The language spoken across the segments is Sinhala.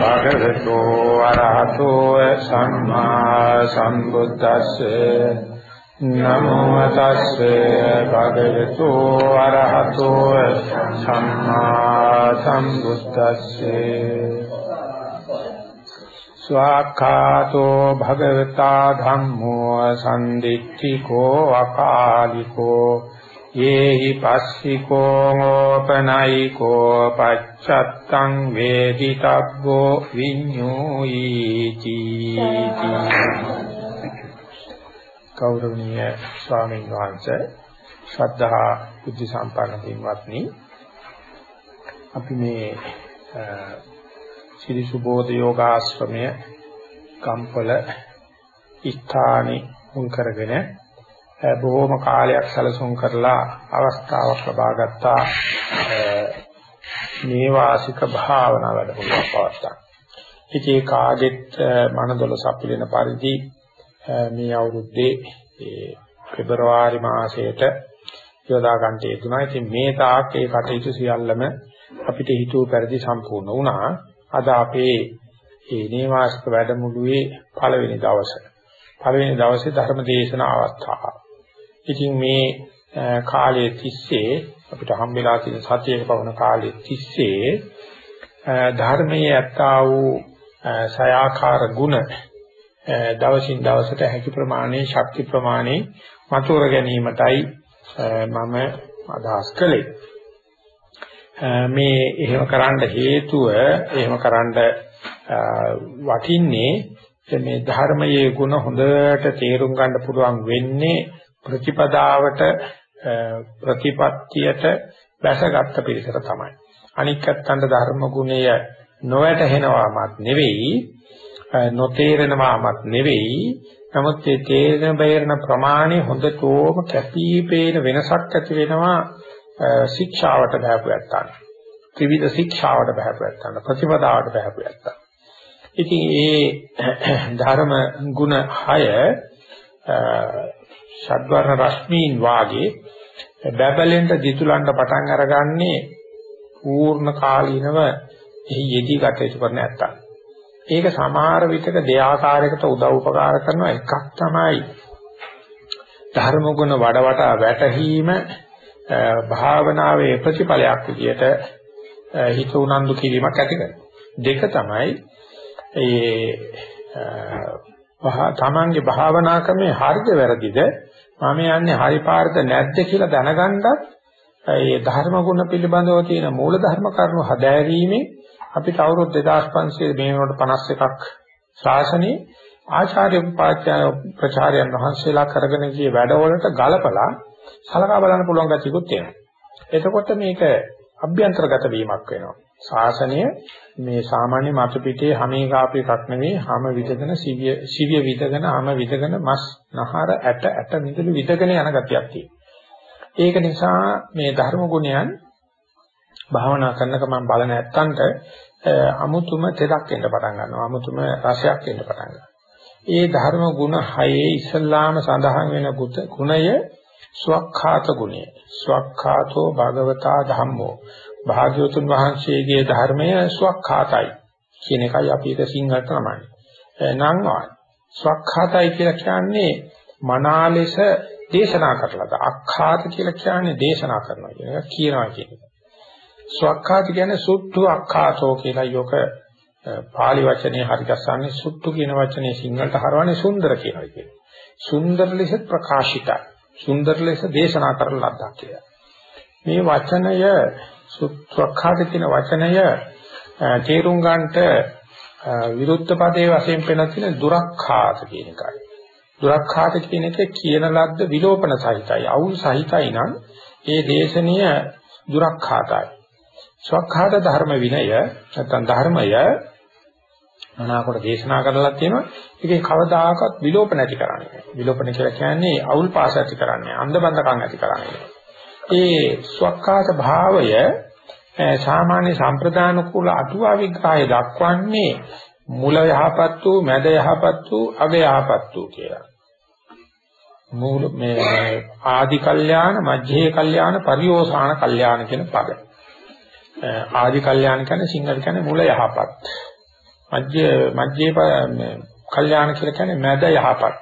භගවතු අරහතෝ සම්මා සම්බුද්දස්සේ නමෝ තස්සේ භගවතු අරහතෝ සම්මා සම්බුද්දස්සේ ස්වාඛාතෝ භගවතා ධම්මෝ සම්දිත්තිකෝ අකාලිකෝ යේහි පස්සිකෝ ඕපනයිකෝ පච්චත්තං වේදිතබ්බෝ විඤ්ඤෝයිති. කෞරවණීය ස්වාමීන් වහන්සේ ශ්‍රද්ධා බුද්ධ සම්පන්න පින්වත්නි අපි මේ ශ්‍රී සුබෝධ යෝගාශ්‍රමය කම්පල ස්ථානේ මුල් කරගෙන බොහෝම කාලයක් සැලසුම් කරලා අවස්ථාවක් ලබා ගත්තා මේ වාසික භාවනා වැඩමුළුවක් පවත්තා. ඉතින් කාගෙත් මනදොල සපිරෙන පරිදි මේ අවුරුද්දේ ඒ පෙබරවාරි මාසයට යොදා ගන්නට යෙදුනා. ඉතින් මේ තාක් ඒ කටයුතු සියල්ලම අපිට හිතුව පරිදි සම්පූර්ණ වුණා. අද අපේ මේ නේවාසික වැඩමුළුවේ පළවෙනි දවසේ පළවෙනි දවසේ ධර්ම දේශන අවස්ථාව. ඉතින් මේ කාලයේ තිස්සේ අපිට හම්බෙලා තියෙන සතියක පවන කාලයේ තිස්සේ ධර්මයේ ඇත්තා වූ සයාකාර ගුණ දවසින් දවසට හැකි ප්‍රමාණයේ ශක්ති ප්‍රමාණයේ මතුවර ගැනීමටයි මම අදහස් කළේ. මේ එහෙම කරන්න හේතුව එහෙම කරන්න වටින්නේ මේ ධර්මයේ ගුණ හොඳට තේරුම් ගන්න පුළුවන් වෙන්නේ ප්‍රතිපදාවට ප්‍රතිපත්තියට බැසගත් පිළිසර තමයි. අනික් අත්තන්ට ධර්ම ගුණය නොවැටහෙනවාමත් නෙවෙයි නොතේරෙනවාමත් නෙවෙයි නමුත් ඒ තේරෙන බේරන ප්‍රමාණය හොඳටම කැපිපේන වෙනසක් ඇති වෙනවා ශික්ෂාවට බහපු යත්තන්. ත්‍රිවිධ ශික්ෂාවට බහපු යත්තන් ප්‍රතිපදාවට බහපු යත්තන්. ඉතින් ඒ ධර්ම ගුණ 6 ෂඩ්වර්ණ රශ්මීන් වාගේ බබලෙන්ට දිතුලන්න පටන් අරගන්නේ පූර්ණ කාලීනව එහි යෙදී කටයුතු කරන නැත්තම්. ඒක සමහර විටක දෙආකාරයකට උදව් උපකාර කරන එකක් තමයි ධර්ම ගුණ වඩ වඩා වැටහීම භාවනාවේ ප්‍රතිඵලයක් විදියට හිත උනන්දු කිරීමක් ඇති කරනවා. දෙක තමයි ඒ තමන්ගේ භාවනා ක්‍රමේ හරිද වැරදිද මම යන්නේ හරි පාරද නැද්ද කියලා දැනගන්නත් ඒ ධර්ම ගුණ පිළිබඳව තියෙන මූල ධර්ම කරුණු හදාරීමේ අපිට අවුරුදු 2500 මේ වෙනකොට 51ක් ශාසනයේ ආචාර්ය උපාචාර්ය ප්‍රචාරයන් වහන්සේලා කරගෙන ගිය වැඩවලට ගලපලා සලකා බලන්න පුළුවන් ගැතියකුත් තියෙනවා. එතකොට මේක අභ්‍යන්තරගත වීමක් වෙනවා. ශාසනය මේ සාමාන්‍ය මතු පිටේ හැමේ කාපු එකක් නෙවෙයි හැම විදගෙන සිවිය සිවිය විදගෙන හැම විදගෙන මස් නහර ඇට ඇට මිදුළු විදගෙන යන ගතියක් තියෙනවා. ඒක නිසා මේ ධර්ම ගුණයන් භාවනා කරනක මම බලන නැත්තන්ට අමුතුම තෙදක් එන්න පටන් ගන්නවා. අමුතුම රසයක් එන්න පටන් ගන්නවා. ඒ ධර්ම ගුණ හයේ ඉස්සල්ලාම සඳහන් වෙන ගුණය ස්වක්ඛාත ගුණය. ස්වක්ඛාතෝ භගවතා ධම්මෝ භාග්‍යවතුන් වහන්සේගේ ධර්මය ස්වක්ඛාතයි කියන එකයි අපි ඒක සිංහලට නමන්නේ. නම් ස්වක්ඛාතයි කියලා කියන්නේ මනාලෙස දේශනා කරලාද අක්ඛාත කියලා කියන්නේ දේශනා කරනවා කියන එක කියනවා කියන එක. ස්වක්ඛාත කියන්නේ සුද්ධ අක්ඛාතෝ කියලා යොක පාලි වචනේ හරි ගස්සන්නේ සුට්ටු කියන වචනේ සිංහලට හරවන්නේ සුන්දර කියනවා කියන්නේ. සුන්දර ලෙස ප්‍රකාශිතයි. සුන්දර ලෙස දේශනා කරන ලද්දක් කියලා. මේ වචනය සුත්‍රඛාත කියන වචනය තේරුම් ගන්නට විරුද්ධ පදයේ වශයෙන් පෙනන තියෙන දුරක්ඛාත කියන එකයි. දුරක්ඛාත කියන එක කියන ලද්ද විලෝපන සහිතයි. අවුල් සහිතයි නම් ඒ දේශනීය දුරක්ඛාතයි. ස්වකහාත ධර්ම විනය නැත්නම් ධර්මය මනාකොට දේශනා කරලා තියෙනවා. ඒකේ කවදාකවත් විලෝප නැති කරන්නේ. විලෝපන කියලා කියන්නේ අවුල් පාස ඇති කරන්නේ, අන්ධබන්ධකම් ඇති කරන්නේ. ඒ ස්වකහාත භාවය සාමාන්‍ය සම්ප්‍රදාන කුල අටුවා විග්‍රහය දක්වන්නේ මුල යහපත් වූ, මැද යහපත් වූ, අග යහපත් වූ කියලා. මූල මේ ආදි කල්යාණ, මධ්‍යේ කල්යාණ, පරිෝසాన කල්යාණ කියන පද. ආදි කල්යාණ කියන්නේ සිංහල කියන්නේ මුල යහපත්. මධ්‍ය මධ්‍යේ කල්යාණ කියලා කියන්නේ මැද යහපත්.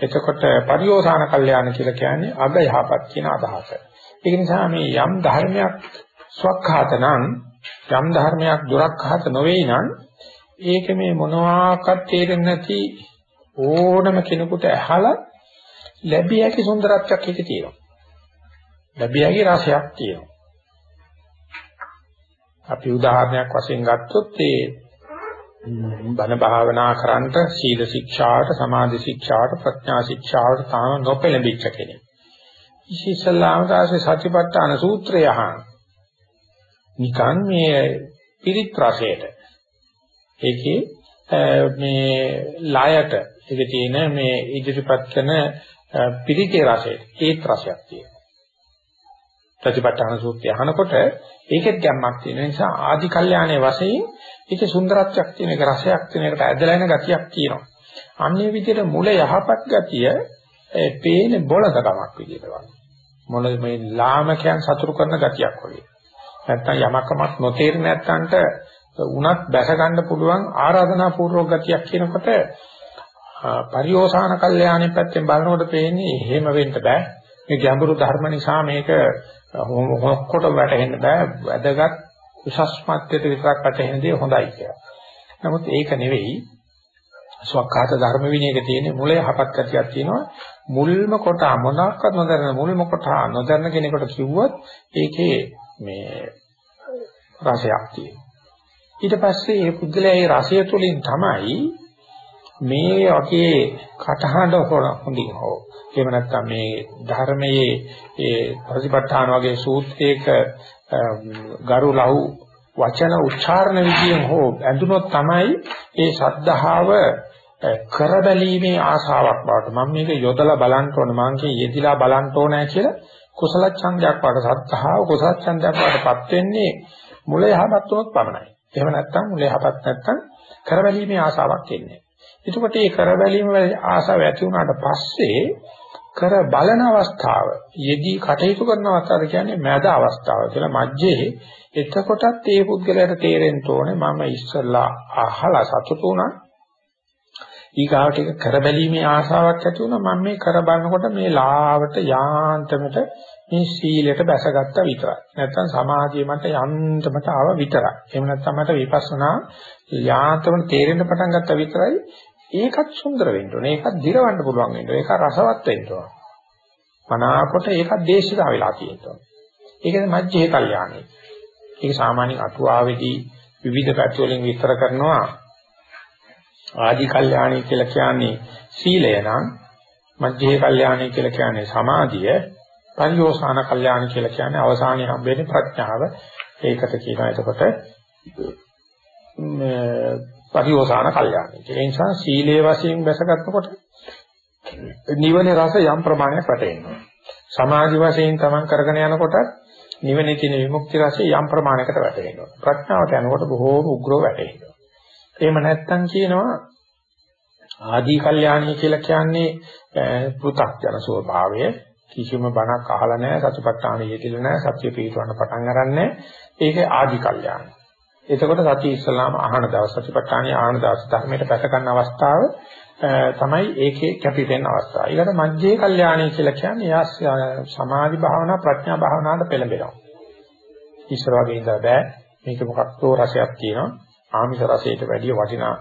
එතකොට පරිෝසాన කල්යාණ කියලා කියන්නේ අග යහපත් කියන අදහස. ඒක නිසා මේ යම් ධර්මයක් ස්වකහාත නම් යම් ධර්මයක් දුරක්හත නොවේ නම් ඒක මේ මොනවාක්වත් තේරෙන්නේ නැති ඕනම කෙනෙකුට ඇහලා ලැබිය හැකි සුන්දරත්වයක් එකේ තියෙනවා. ලැබිය හැකි රසයක් තියෙනවා. අපි උදාහරණයක් වශයෙන් ගත්තොත් ඒ බණ භාවනා කරන්ට සීල ශික්ෂාවට සමාධි ශික්ෂාවට ප්‍රඥා ශික්ෂාවට තාම නොපෙළඹිච්ච කෙනෙක්. ඉතිසලාම දාසේ සත්‍යපට්ඨාන සූත්‍රය අහන. නිකන් මේ පිරිත් රසයට. ඒකේ මේ ලයට ඒකේ තියෙන මේ ඉදිරිපත් කරන පිරිතේ රසයට ඒත් රසයක් තියෙනවා. ප්‍රතිපත්තන සූත්‍රය අහනකොට ඒකෙත් ගැම්මක් තියෙන නිසා ආදි කල්යාණයේ වශයෙන් ඒකේ සුන්දරත්වයක් තියෙන එක රසයක් තියෙන එකට ඇදලා එන ගතියක් තියෙනවා. අන්නේ විදිහට මුල යහපත් ගතිය ඒ පේන බොළඳකමක් විදිහට වගේ. මොන මේ ලාමකයන් සතුරු කරන ගතියක් වගේ. නැත්තම් යමකමක් නොතේරෙන්නේ නැත්තන්ට උනත් බැස ගන්න පුළුවන් ආරාධනා පූර්වක ගතියක් කියනකොට පරිෝසాన කල්යාණි පැත්තෙන් බලනකොට පේන්නේ එහෙම වෙන්න බෑ. මේ ගැඹුරු ධර්ම නිසා මේක හොක්කොට වැටෙන්න බෑ. වැදගත් උසස් මට්ටමට විතරක් වැටෙන දේ හොඳයි කියලා. නමුත් ඒක නෙවෙයි ස්වකහාත ධර්ම විනයක තියෙන මුලේ හපත් කතියක් තියෙනවා. මුල්ම කොට මොනක්වත් නොදැන මුල්ම කොට නොදැන කෙනෙකුට කිව්වොත් ඒකේ මේ රසයක් තියෙනවා. ඊට පස්සේ මේ පුද්ගලයා ඒ රසය තුලින් තමයි මේ වගේ කටහඬ හොඳින් හෝ එහෙම නැත්නම් මේ ධර්මයේ ඒ ප්‍රතිපත්තාන වගේ සූත්‍රයක ගරු ලහු වචන උච්චාරණ විදියෙන් හෝ ඇඳුනොත් තමයි ඒ සද්ධාව කරබැලීමේ ආශාවක් බවට මම මේක යොදලා බලන්න ඕන මම කිය යෙදිලා බලන්න ඕනෑ කියලා කුසල ඡන්දයක් වට සද්ධාව කුසල ඡන්දයක් වටපත් වෙන්නේ මුල යහපත් වුණොත් පමණයි. එහෙම නැත්නම් මුල යහපත් නැත්නම් කරබැලීමේ ආසාවක් එන්නේ. එතකොට මේ කරබැලීම ආසාව ඇති වුණාට පස්සේ කර බලන අවස්ථාව යෙදී කටයුතු කරන අවස්ථාව කියන්නේ මැද අවස්ථාව කියලා මැජ්ජේ එතකොටත් ඒ පුද්ගලයාට තේරෙන්න ඕනේ මම ඉස්සල්ලා අහලා සතුටු වුණා ඊගාවට ඒක කරබැලීමේ ආසාවක් ඇති වුණා. මම මේ කර බලනකොට මේ ලාවට යාන්තමට මේ සීලයට බැසගත්තා විතරයි. නැත්නම් සමාධිය මට යන්තමට ආව විතරයි. එහෙම නැත්නම් මට විපස්සනා යාන්තමට තේරෙන්න පටන් ගත්තා විතරයි. ඒකත් සුන්දර වෙන්න ඕනේ. ඒකත් දිරවන්න පුළුවන් වෙන්න ඕනේ. ඒක රසවත් වෙන්න ඕනේ. මනාකොට ඒකත් දේශිතා වෙලා තියෙනවා ඒකද මජ්ජේ කල්යාණේ. ඒක සාමාන්‍ය අටුවාවේදී විවිධ පැති වලින් විස්තර කරනවා. ආදි කල්යාණී කියලා කියන්නේ සීලය නම් මධ්‍යේ කල්යාණී කියලා කියන්නේ සමාධිය පරිෝසాన කල්යාණී කියලා කියන්නේ අවසානයේ හම්බෙන්නේ ප්‍රඥාව. ඒකට කියනවා. එතකොට පරිෝසాన කල්යාණී ඒ නිසා සීලයේ වශයෙන් බැසගත්තකොට නිවනේ රස යම් ප්‍රමාණයක් වැටෙනවා. සමාධි වශයෙන් තමන් කරගෙන යනකොට නිවනේ තියෙන විමුක්ති රසය යම් ප්‍රමාණයකට වැටෙනවා. ප්‍රඥාවට යනකොට බොහෝම උග්‍රව වැටෙනවා. එහෙම නැත්තම් කියනවා ආදී කල්යාණී කියලා කියන්නේ පෘථග්ජන ස්වභාවය කිසිම බණක් අහලා නැහැ සතිපට්ඨාන යෙතිලා නැහැ සත්‍ය පිටවන්න පටන් අරන්නේ ඒකේ ආදී කල්යාණී. එතකොට සති ඉස්ලාම අහන දවස් සතිපට්ඨානිය ආහන දවස් ධර්මයට පැස ගන්න අවස්ථාව තමයි ඒකේ කැපිටෙන අවස්ථාව. ඊකට මධ්‍යේ කල්යාණී කියලා කියන්නේ යා සමාධි භාවනා ප්‍රඥා භාවනාවට පෙළඹෙනවා. ඉස්සර වගේ ඉඳලා බෑ මේක මොකක්දෝ රසයක් තියෙනවා ආමිෂ රසයට වැඩිය වටිනා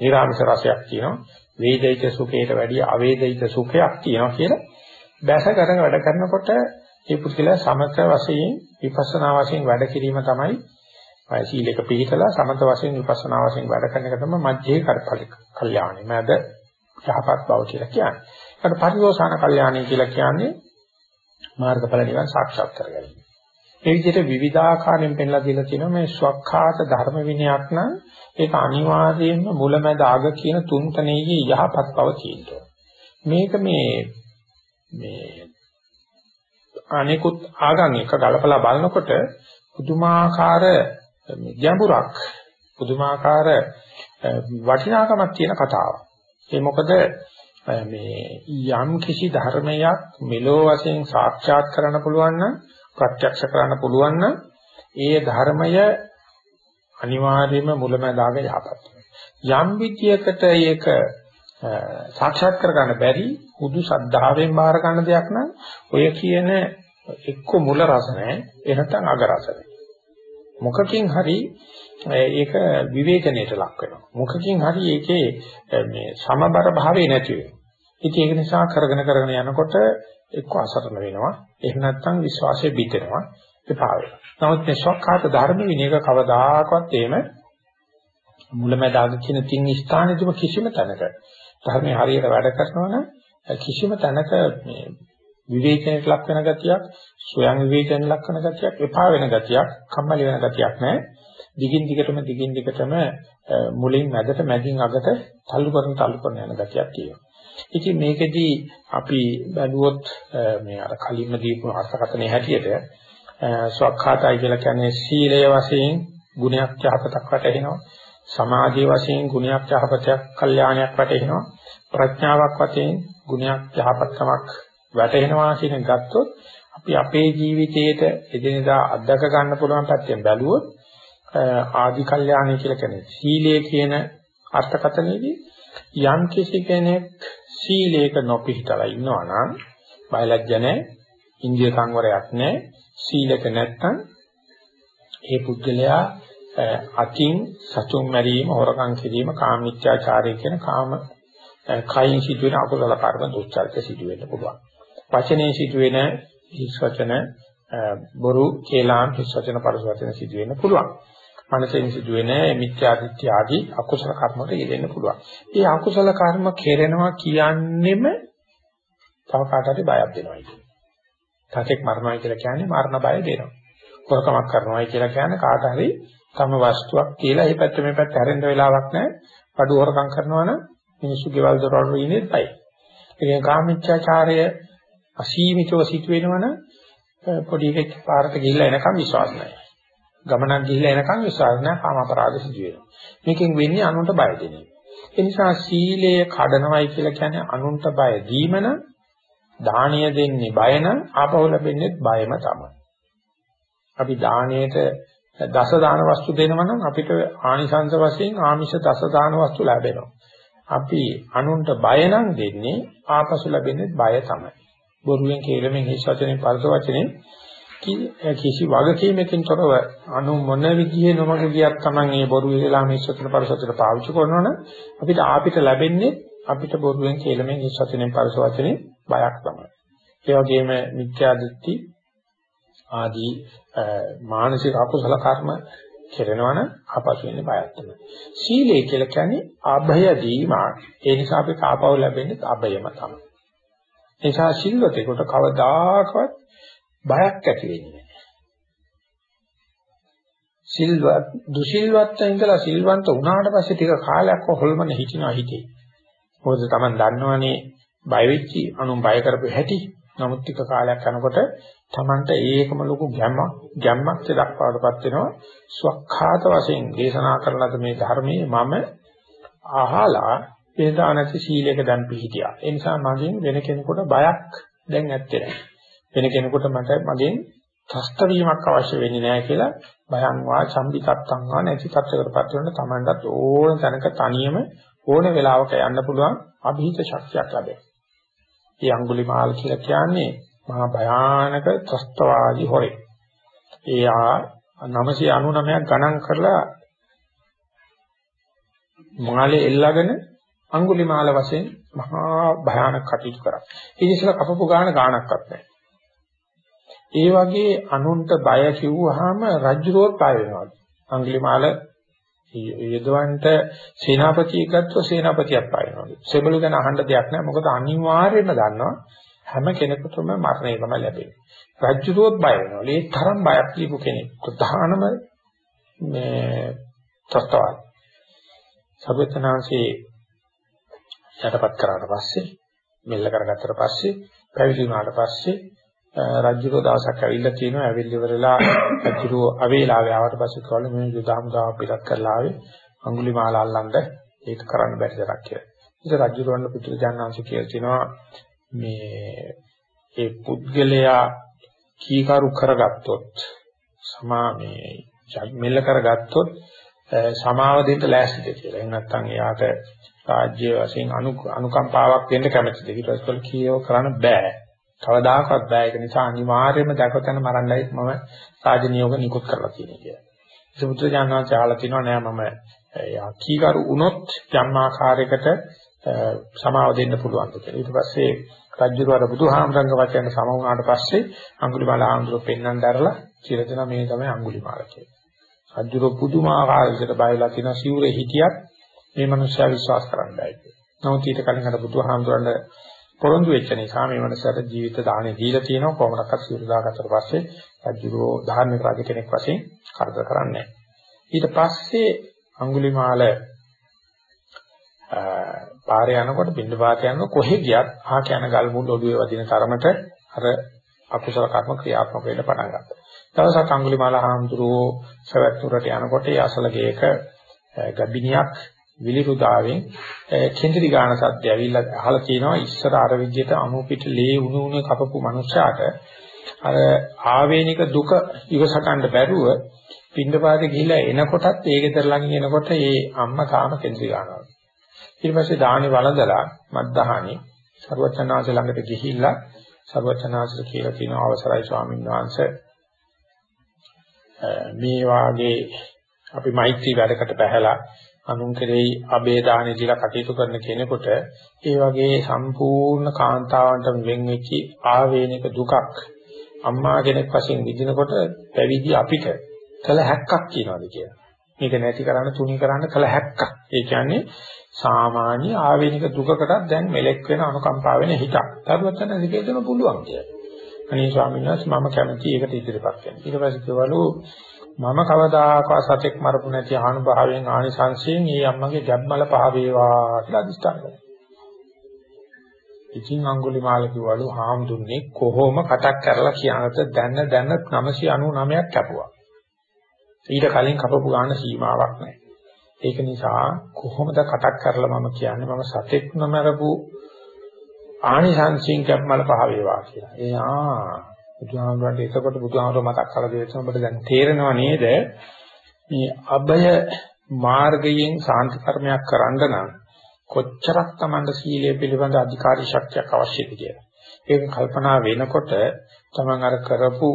නිර්ආමිෂ රසයක් තියෙනවා. වේදිත සුඛයට වැඩිය අවේදිත සුඛයක් තියෙනවා කියලා බැස කරන වැඩ කරනකොට මේ පුද්ගලයා සමත වශයෙන් විපස්සනා වශයෙන් වැඩ කිරීම තමයි සීලයක පිළිතලා සමත වශයෙන් විපස්සනා වශයෙන් වැඩ කරන එක තමයි මධ්‍යේ කරපලි කල්යාණි මැද යහපත් බව කියලා කියන්නේ. ඒකට පරිෝසాన කල්යාණි කියලා කියන්නේ මාර්ගඵල නිවන් සාක්ෂාත් කරගන්න. මේ විදිහට විවිධාකාරයෙන් පෙන්ලා දීලා තියෙනවා මේ ස්වකහාත ධර්ම විනයක් නම් ඒක අනිවාර්යයෙන්ම මුලමැද අග කියන තුන් තනෙහි යහපත් බව තියෙනවා. මේක මේ මේ අනිකුත් ආගම් එක ගලපලා බලනකොට පුදුමාකාර ගැඹුරක් පුදුමාකාර වටිනාකමක් තියෙන කතාවක්. ඒ මොකද මේ යම් කිසි ධර්මයක් මෙලෝ වශයෙන් සාක්ෂාත් කරන්න පුළුවන් නම් ප්‍රත්‍යක්ෂ කරන්න පුළුවන් නම් ඒ ධර්මය අනිවාර්යයෙන්ම මුලමදාග යහපත්. යම් විද්‍යයකට ඒක සාක්ෂාත් කරගන්න බැරි හුදු ශ්‍රද්ධාවෙන් බාර ගන්න දෙයක් නම් ඔය කියන එක්ක මුල රස නැහැ එහෙනම් අග රස මොකකින් හරි ඒක විවේචනයට ලක් වෙනවා. මොකකින් හරි ඒකේ මේ සමබර භාවය නැති වෙනවා. ඉතින් ඒක නිසා කරගෙන කරගෙන යනකොට එක්ක අසරණ වෙනවා එහෙම නැත්නම් විශ්වාසය බිඳෙනවා එපා වෙනවා නමුත් මේ සක්කාත ධර්ම විනයක කවදාකවත් එහෙම මුලමදාග කියන තින් ස්ථානෙදිම කිසිම තැනක ධර්මයේ හරියට වැඩ කරනවා නම් කිසිම තැනක මේ විවේචනයට ලක් වෙන ගතියක්, ස්වයං විවේචනයට ලක් වෙන ගතියක්, එපා වෙන ගතියක්, කම්මැලි වෙන ගතියක් නැහැ. දිගින් දිගටම දිගින් දිගටම මුලින් මැදට මැදින් අගට තල්ලු කරන තල්ලු කරන යන ගතියක් තියෙනවා. ඉතින් මේකෙදී අපි බැලුවොත් මේ අර කලින්ම දීපු අර්ථකථනයේ හැටියට ස්වකහාතයි කියලා කියන්නේ සීලය වශයෙන් ගුණයක් යහපතක් වැටෙනවා. සමාධිය වශයෙන් ගුණයක් යහපතක්, කල්යාණයක් වැටෙනවා. ප්‍රඥාවක් වශයෙන් ගුණයක් යහපත්කමක් වැටෙනවා කියන ගත්තොත් අපි අපේ ජීවිතයේට එදිනදා අත්දක ගන්න පුළුවන් පැත්තෙන් බැලුවොත් ආදි කල්යාණය කියලා කියන්නේ සීලය කියන අර්ථකථනයේදී යම් කිසි කෙනෙක් සීලයක නොපිහිටලා ඉන්නවා නම් බයලජ්ජ නැහැ ඉන්දිය සංවරයක් නැහැ සීලක නැත්තම් ඒ පුද්ගලයා අතින් සතුන් මැරීම හොරකම් කිරීම කාමීච්ඡාචාරය කියන කාම කයින් සිදුවෙන අකුසල කර්ම දුස්චරිත සිදු වෙන්න පුළුවන්. වචනේ සිදුවෙන හිස් වචන බොරු කේලාම් හිස් වචන පරස වචන සිදු වෙන්න පුළුවන්. මනසෙන් සිදුවෙන මිත්‍යා දෘෂ්ටි ආදී අකුසල කර්ම වලට යෙදෙන්න පුළුවන්. මේ අකුසල කර්ම කෙරෙනවා කියන්නෙම තව කාට හරි බයක් දෙනවායි කියන්නේ. තාතෙක් මරණයි කියලා කියන්නේ මරණ බය දෙනවා. හොරකමක් කරනවායි කියලා කියන්නේ කාට හරි තම වස්තුවක් කියලා මේ පැත්ත මේ පැත්ත හැරෙන්න වෙලාවක් නැහැ. පඩු හොරකම් කරනවා නම් මිනිස්සු ගෙවල් දොරවල් ඉන්නේ බයි. ඒ කියන්නේ කාමීච්ඡාචාරය අසීමිතව සිට වෙනවනම් පොඩි එකෙක් පාරට ගිහිල්ලා එනකම් විශ්වාස නැහැ. ගමනක් ගිහිල්ලා එනකම් විශ්වාස නැහැ කාම අපරාධ සිදු වෙනවා. මේකෙන් වෙන්නේ අනුන්ට බය දෙන එක. ඒ නිසා සීලය කඩනවයි කියලා කියන්නේ අනුන්ට බය දීමන දාණය දෙන්නේ බය නම් ආපහු ලැබෙන්නේ බයම තමයි. අපි දාණයට දස දාන වස්තු දෙනවා නම් අපිට ආනිසංස වශයෙන් ආමිෂ දස දාන වස්තු ලැබෙනවා. අපි අනුන්ට බය නම් දෙන්නේ ආපසු ලැබෙන්නේ බය තමයි. බොරුවෙන් කේලමෙන් හිස් වචනෙන් පරස වචනෙන් කිසි වගකීමකින් තොරව අනු මොන විදිහේ නොමග ගියක් Taman මේ බොරු වේලා හිස් වචන පරස වචන පාවිච්චි කරනවනම් අපිට ආපිට ලැබෙන්නේ අපිට බොරුවෙන් කේලමෙන් හිස් වචනෙන් පරස වචනෙන් බයක් තමයි. ඒ වගේම මිත්‍යා දෘෂ්ටි ආදී මානසික අකුසල කර්ම කෙරෙනවනම් ආපසු වෙන්නේ බයක් තමයි. සීලය කියලා කියන්නේ අභය දීමක්. ඒ නිසා අපි කාපව ලැබෙන්නේ අභයම තමයි. ඒ නිසා සිල්වතෙකුට කවදාකවත් බයක් ඇති වෙන්නේ නැහැ. සිල්වත් දුසිල්වත් ඉඳලා සිල්වන්ත වුණාට පස්සේ ටික කාලයක් හොල්මන හිටිනවා හිතේ. මොකද Taman දන්නවනේ බය වෙච්චි අනුන් බය කරපු හැටි. නමුත් ටික කාලයක් යනකොට Tamanට ඒකම ලොකු ගැම්මක් ගැම්මක් දක්වාටපත් වෙනවා. ස්වකහාත වශයෙන් දේශනා කරන ලද මේ ධර්මයේ මම අහලා එදා නැති සීලයක දැන් පිහිටියා. ඒ නිසා මගෙන් වෙන කෙනෙකුට බයක් දැන් ඇත්තේ නැහැ. වෙන කෙනෙකුට මට මගෙන් ත්‍ස්ත වීමක් අවශ්‍ය වෙන්නේ නැහැ කියලා බයං වා සම්බිතත්තං වා නැති තත්ත්වයකටපත් වෙන තමන්ටත් ඕන තැනක තනියම ඕන වෙලාවක යන්න පුළුවන් અભීත ශක්තියක් ලැබෙනවා. මේ අඟුලිමාල් කියලා කියන්නේ මහා භයානක ත්‍ස්තවාදී හොරේ. එයා 999ක් ගණන් කරලා මාලේ එල්ලගෙන අඟුලිමාල වශයෙන් මහා භයානක කටයුතු කරා. ඉතින් කපපු ගාන ගානක්වත් නැහැ. ඒ වගේ අනුන්ට බය කිව්වහම රජ්ජුරුවත් බය වෙනවා. අඟුලිමාල යදවන්ට සේනාපතියෙක් ගත්තොත් සේනාපතියක් බය වෙනවා. සෙබළු ගැන අහන්න දෙයක් නැහැ. මොකද අනිවාර්යයෙන්ම දන්නවා හැම කෙනෙකුටම මරණය තමයි ලැබෙන්නේ. රජ්ජුරුවත් බය වෙනවා. ඒ තරම් බයක් දීපු කෙනෙක්. ප්‍රධානම මේ තත්ත්වය. සර්වඥාන්සේ යටපත් කරාට පස්සේ මෙල්ල කරගත්තට පස්සේ පැවිදි වුණාට පස්සේ රජුරෝ දවසක් ඇවිල්ලා කියනවා ඇවිල්ලි ඉවරලා රජුරෝ අවේලාවේ ආවට පස්සේ කවල මේ යුදාමුදාව පිටත් කරලා ආවේ අඟුලිමාල අල්ලන්න ඒක කරන්න බැරි දරක් කියලා. ඉතින් රජුරවන්න පුත්‍රජානංශ කියලා කියනවා මේ ඒ පුද්ගලයා කීකරු කරගත්තොත් සමා මේ මෙල්ල කරගත්තොත් සමාව දෙන්න ලෑස්තිද කියලා. එහෙම නැත්නම් එයාට රාජ්‍ය වශයෙන් අනු අනුකම්පාවක් දෙන්න කැමතිද? ඊට පස්සේ කියව කරන්න බෑ. කවදාකවත් බෑ. ඒක නිසා අනිවාර්යයෙන්ම දැකතන මරන්නයි මම රාජනියෝග නිකුත් කරලා තියෙන්නේ කියලා. ඒ පුත්‍ර ජානනාච ආලා තිනවා නෑ මම කීකරු වුණොත් යම් ආකාරයකට සමාව දෙන්න පුළුවන් කියලා. ඊට පස්සේ රජුරවර බුදුහාමරංග වචන සම වුණාට පස්සේ අඟුලිමාල ආන්දර පෙන්වන්න දැරලා කියලා දෙනවා මේ තමයි අඟුලිමාල කියන්නේ. රජුර පුදුමාකාර විදිහට බයලා තියෙන සිවුරේ හිටියත් මේ මනුස්සයා විශ්වාස කරන්න බෑ කියලා. නමුත් ඊට කලින් අර බුදුහාමුදුරන්ට පොරොන්දු වෙච්ච නිසා මේ මනුස්සයාට ජීවිත දාණය දීලා තියෙනවා කොහොමදක්වත් සිවුර දාගත්තට පස්සේ රජුරෝ ධාර්මික රජ කෙනෙක් වශයෙන් කරදර කරන්නේ ඊට පස්සේ අඟුලිමාල පාරේ යනකොට බින්ද පාත යනකොට කොහෙ ගියත් ආක යන ගල් මුල් ඔළුවේ වදින තරමට අර අකුසල කර්ම ක්‍රියාත්මක වෙන්න පටන් ගත්තා. දවසක් අඟුලිමාල හාමුදුරුවෝ සවැත්තුරට යනකොට ඒ අසලගේක ගබිනියක් විලිරුදාවෙන් කෙන්ද්‍රි ගාන සද්ද ඇවිල්ලා අහලා කියනවා ඉස්සර අර විදිහට අමු පිට ලේ උණු උණු කපපු මනුස්සයාට අර ආවේනික දුක ඉවසකන්න බැරුව පින්නපාතේ ගිහිලා එනකොටත් ඒ ගෙදර ළඟින් එනකොට ඒ අම්මා තාම කෙන්ද්‍රි ගානවා. ඊට පස්සේ දාහනේ වළඳලා මත්දහනේ සර්වචනාංශ ළඟට ගිහිල්ලා සර්වචනාංශ කියලා කියන අවසරයි ස්වාමීන් වහන්සේ මේ වාගේ අපි මෛත්‍රී වැඩකට බහැලා අනුන් කෙරෙහි අබේදානෙ දීලා කටයුතු කරන කෙනෙකුට ඒ වගේ සම්පූර්ණ කාන්තාවන්ට වෙන් වෙච්ච ආවේනික දුකක් අම්මා කෙනෙක් වශයෙන් විඳිනකොට පැවිදි අපිට කළ හැක්කක් කියනවාද කියලා. මේක නැති කරන්න තුනී කරන්න කළ හැක්කක්. ඒ කියන්නේ සාමාන්‍ය ආවේනික දුකකටත් දැන් මෙලෙක් වෙන අනුකම්පාව වෙන හිතක්. තරුවචන සිකේතන පුළුවන් කියලා. අනේ ස්වාමීන් වහන්සේ මම කැමති ඒකට ඉදිරිපත් වෙන්න. ඊට පස්සේ කිව්වලු මම කවදාකවත් සතෙක් මරපු නැති ආනුභාවයෙන් ආනිසංසයෙන් ඒ අම්මගේ ගැබ්මල පහ වේවා කියලා අදිස්ථාන කළා. ඉතින් අඟුලිමාල කිව්වලු හාමුදුරනේ කොහොම කටක් කරලා කියනද දැන දැන 999ක් කැපුවා. ඊට කලින් කපපු ගාන සීමාවක් නැහැ. ඒක නිසා කොහොමද කටක් කරලා මම කියන්නේ මම සතෙක් නොමරපු ආනිසංසයෙන් ගැබ්මල පහ වේවා කියලා. ඒ ආ බුදුහාමුදුරන්ට එතකොට බුදුහාමුදුර මතක් කරලා දෙන්න ඔබට දැන් තේරෙනව නේද? මේ අබය මාර්ගයෙන් සාන්ති කර්මයක් කරන්න නම් කොච්චරක් Tamanda සීලය පිළිබඳ අධිකාරී ශක්තියක් අවශ්‍යද කියලා. ඒක කල්පනා වෙනකොට තමන් අර කරපු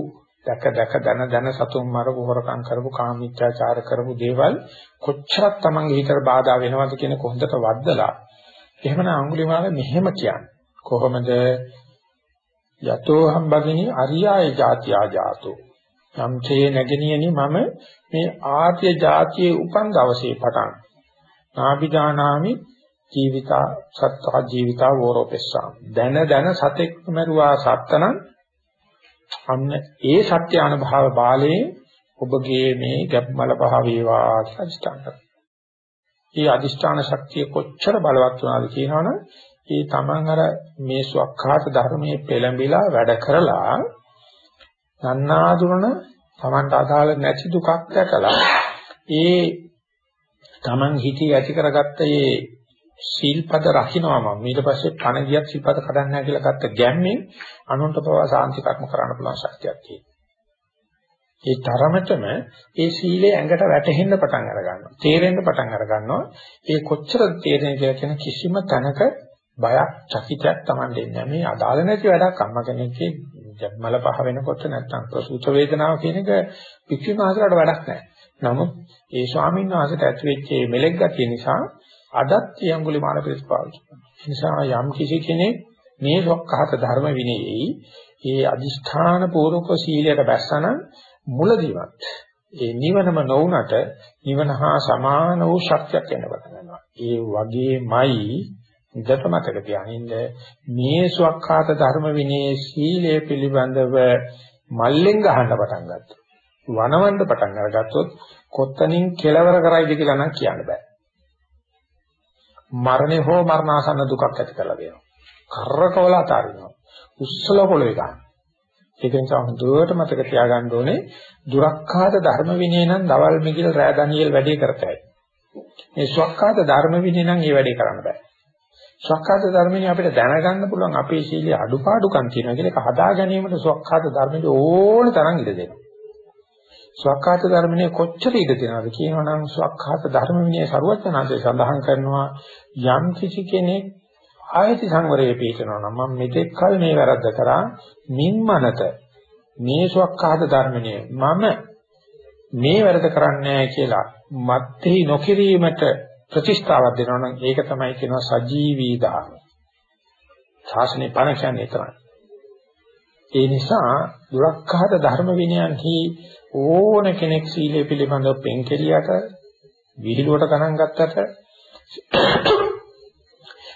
දැක දැක දන දන සතුන් මරපු හොරකම් කරපු කාමීච්ඡාචාර කරපු දේවල් කොච්චරක් තමන්ගේ හිතට බාධා වෙනවද කියන කොහොඳට වද්දලා එහෙමනම් අඟුලිමාල මෙහෙම කියන්නේ. කොහොමද? යතෝ හම්බගිනි අරියාය જાතියා ජාතෝ. සම්චේ නැගිනියනි මම මේ ආර්ය જાතියේ උපන් දවසේ පටන්. නාබිදානාමි ජීවිතා සත්තා ජීවිතා වෝරෝපෙස්සා දන දන සතෙක් මරුවා සත්තනම් අන්න ඒ සත්‍ය අනුභව බාලේ ඔබගේ මේ ගැබ්මල පහ වේවා කියලා අදිෂ්ඨාන කරනවා. මේ අදිෂ්ඨාන ශක්තිය කොච්චර බලවත් වුණාද කියනවනම් ඒ තමන් අර මේ ස්වකහාත ධර්මයේ පෙළඹිලා වැඩ කරලා නන්නාඳුන තමන්ට අදාළ නැති දුකක් දැකලා ඒ තමන් හිතේ ඇති කරගත්ත ඒ සීල්පද රකින්නවා මම ඊට පස්සේ පණ ගියත් සීල්පද කඩන්නේ නැහැ කියලා ගත්ත ගැම්මෙන් අනුන්ට පවා සාන්ති කර්ම කරන්න පුළුවන් ශක්තියක් තියෙනවා. ඒ තරමටම ඒ සීලේ ඇඟට වැටෙන්න පටන් අර ගන්නවා. තේරෙන්න පටන් අර ගන්නවා. ඒ කොච්චර තේරෙන කියලා කියන කිසිම තැනක බයක් චකිතයක් Tamande ඉන්නේ මේ අදාළ නැති වැඩක් අම්මා කෙනෙක්ගේ මල පහ වෙනකොට නැත්තම් ප්‍රසූත වේදනාව කියන එක පිටිමාසලට වැඩක් නැහැ. නමුත් ඒ ස්වාමීන් වහන්සේට ඇති වෙච්ච මෙලෙක් ගතිය නිසා අදත් යංගුලි මාන පිළිස් පාවිච්චි කරනවා. ඒ නිසා යම් කිසි කෙනෙක් මේ සොක්කහත ධර්ම විනයෙහි ඒ අදිෂ්ඨාන පූර්වක සීලයට බැස්සන මුලදිවත් ඒ නිවනම නොවුනට නිවන හා සමාන වූ ශක්තියක් එන්න පටන් ගන්නවා. ඒ වගේමයි ඉදට මතක තියාගන්න මේ සුවක්ඛාත ධර්ම විනයේ සීලය පිළිබඳව මල්ලෙන් ගහන්න පටන් ගත්තා. වනවන්න පටන් අරගත්තොත් කොත්තනින් කෙලවර කරයිද කියලා නම් කියන්න බෑ. මරණය හෝ මරණාසන්න දුකක් ඇති කරලා දෙනවා. කරකවල අතාරිනවා. උස්සල පොළවේ ගන්න. ඒක නිසා හොඳට මතක තියාගන්න ඕනේ දුරක්ඛාත ධර්ම විනය නම් දවල් මිගිල් රෑ දනියෙල් වැඩේ කරතයි. මේ ස්වක්ඛාත ධර්ම විනය නම් ඒ වැඩේ කරන්න බෑ. ස්වක්ඛාත ධර්මනේ අපිට දැනගන්න පුළුවන් අපේ සීලයේ අඩුපාඩුකම් තියෙනවා කියලා ඒක හදා ගැනීමට ස්වක්ඛාත ධර්මයේ ඕන තරම් ඉඩ දෙනවා. ස්වක්ඛාත ධර්මනේ කොච්චර ඉඩ දෙනවද කියනවනම් ස්වක්ඛාත ධර්ම විනය ਸਰවඥාන්සේ සඳහන් කරනවා යම් කිසි කෙනෙක් ආයති සංවරයේ පිටනවා නම් මම මෙතෙක් කල මේ වැරද්ද කරා මින්මනත මේ ස්වක්ඛාත ධර්මනේ මම මේ වැරද්ද කරන්නේ කියලා මත්හි නොකිරීමට ප්‍රතිස්ථාවක් දෙනවා නම් ඒක තමයි කියනවා සජීවී දාන. ශාසනේ පණ කියන්නේ ඒතරයි. ඒ නිසා දුරක්ඛාත ධර්ම විනයන්හි ඕන කෙනෙක් සීලය පිළිබඳව පෙන්කෙලියට විහිළුවට ගණන් ගත්තට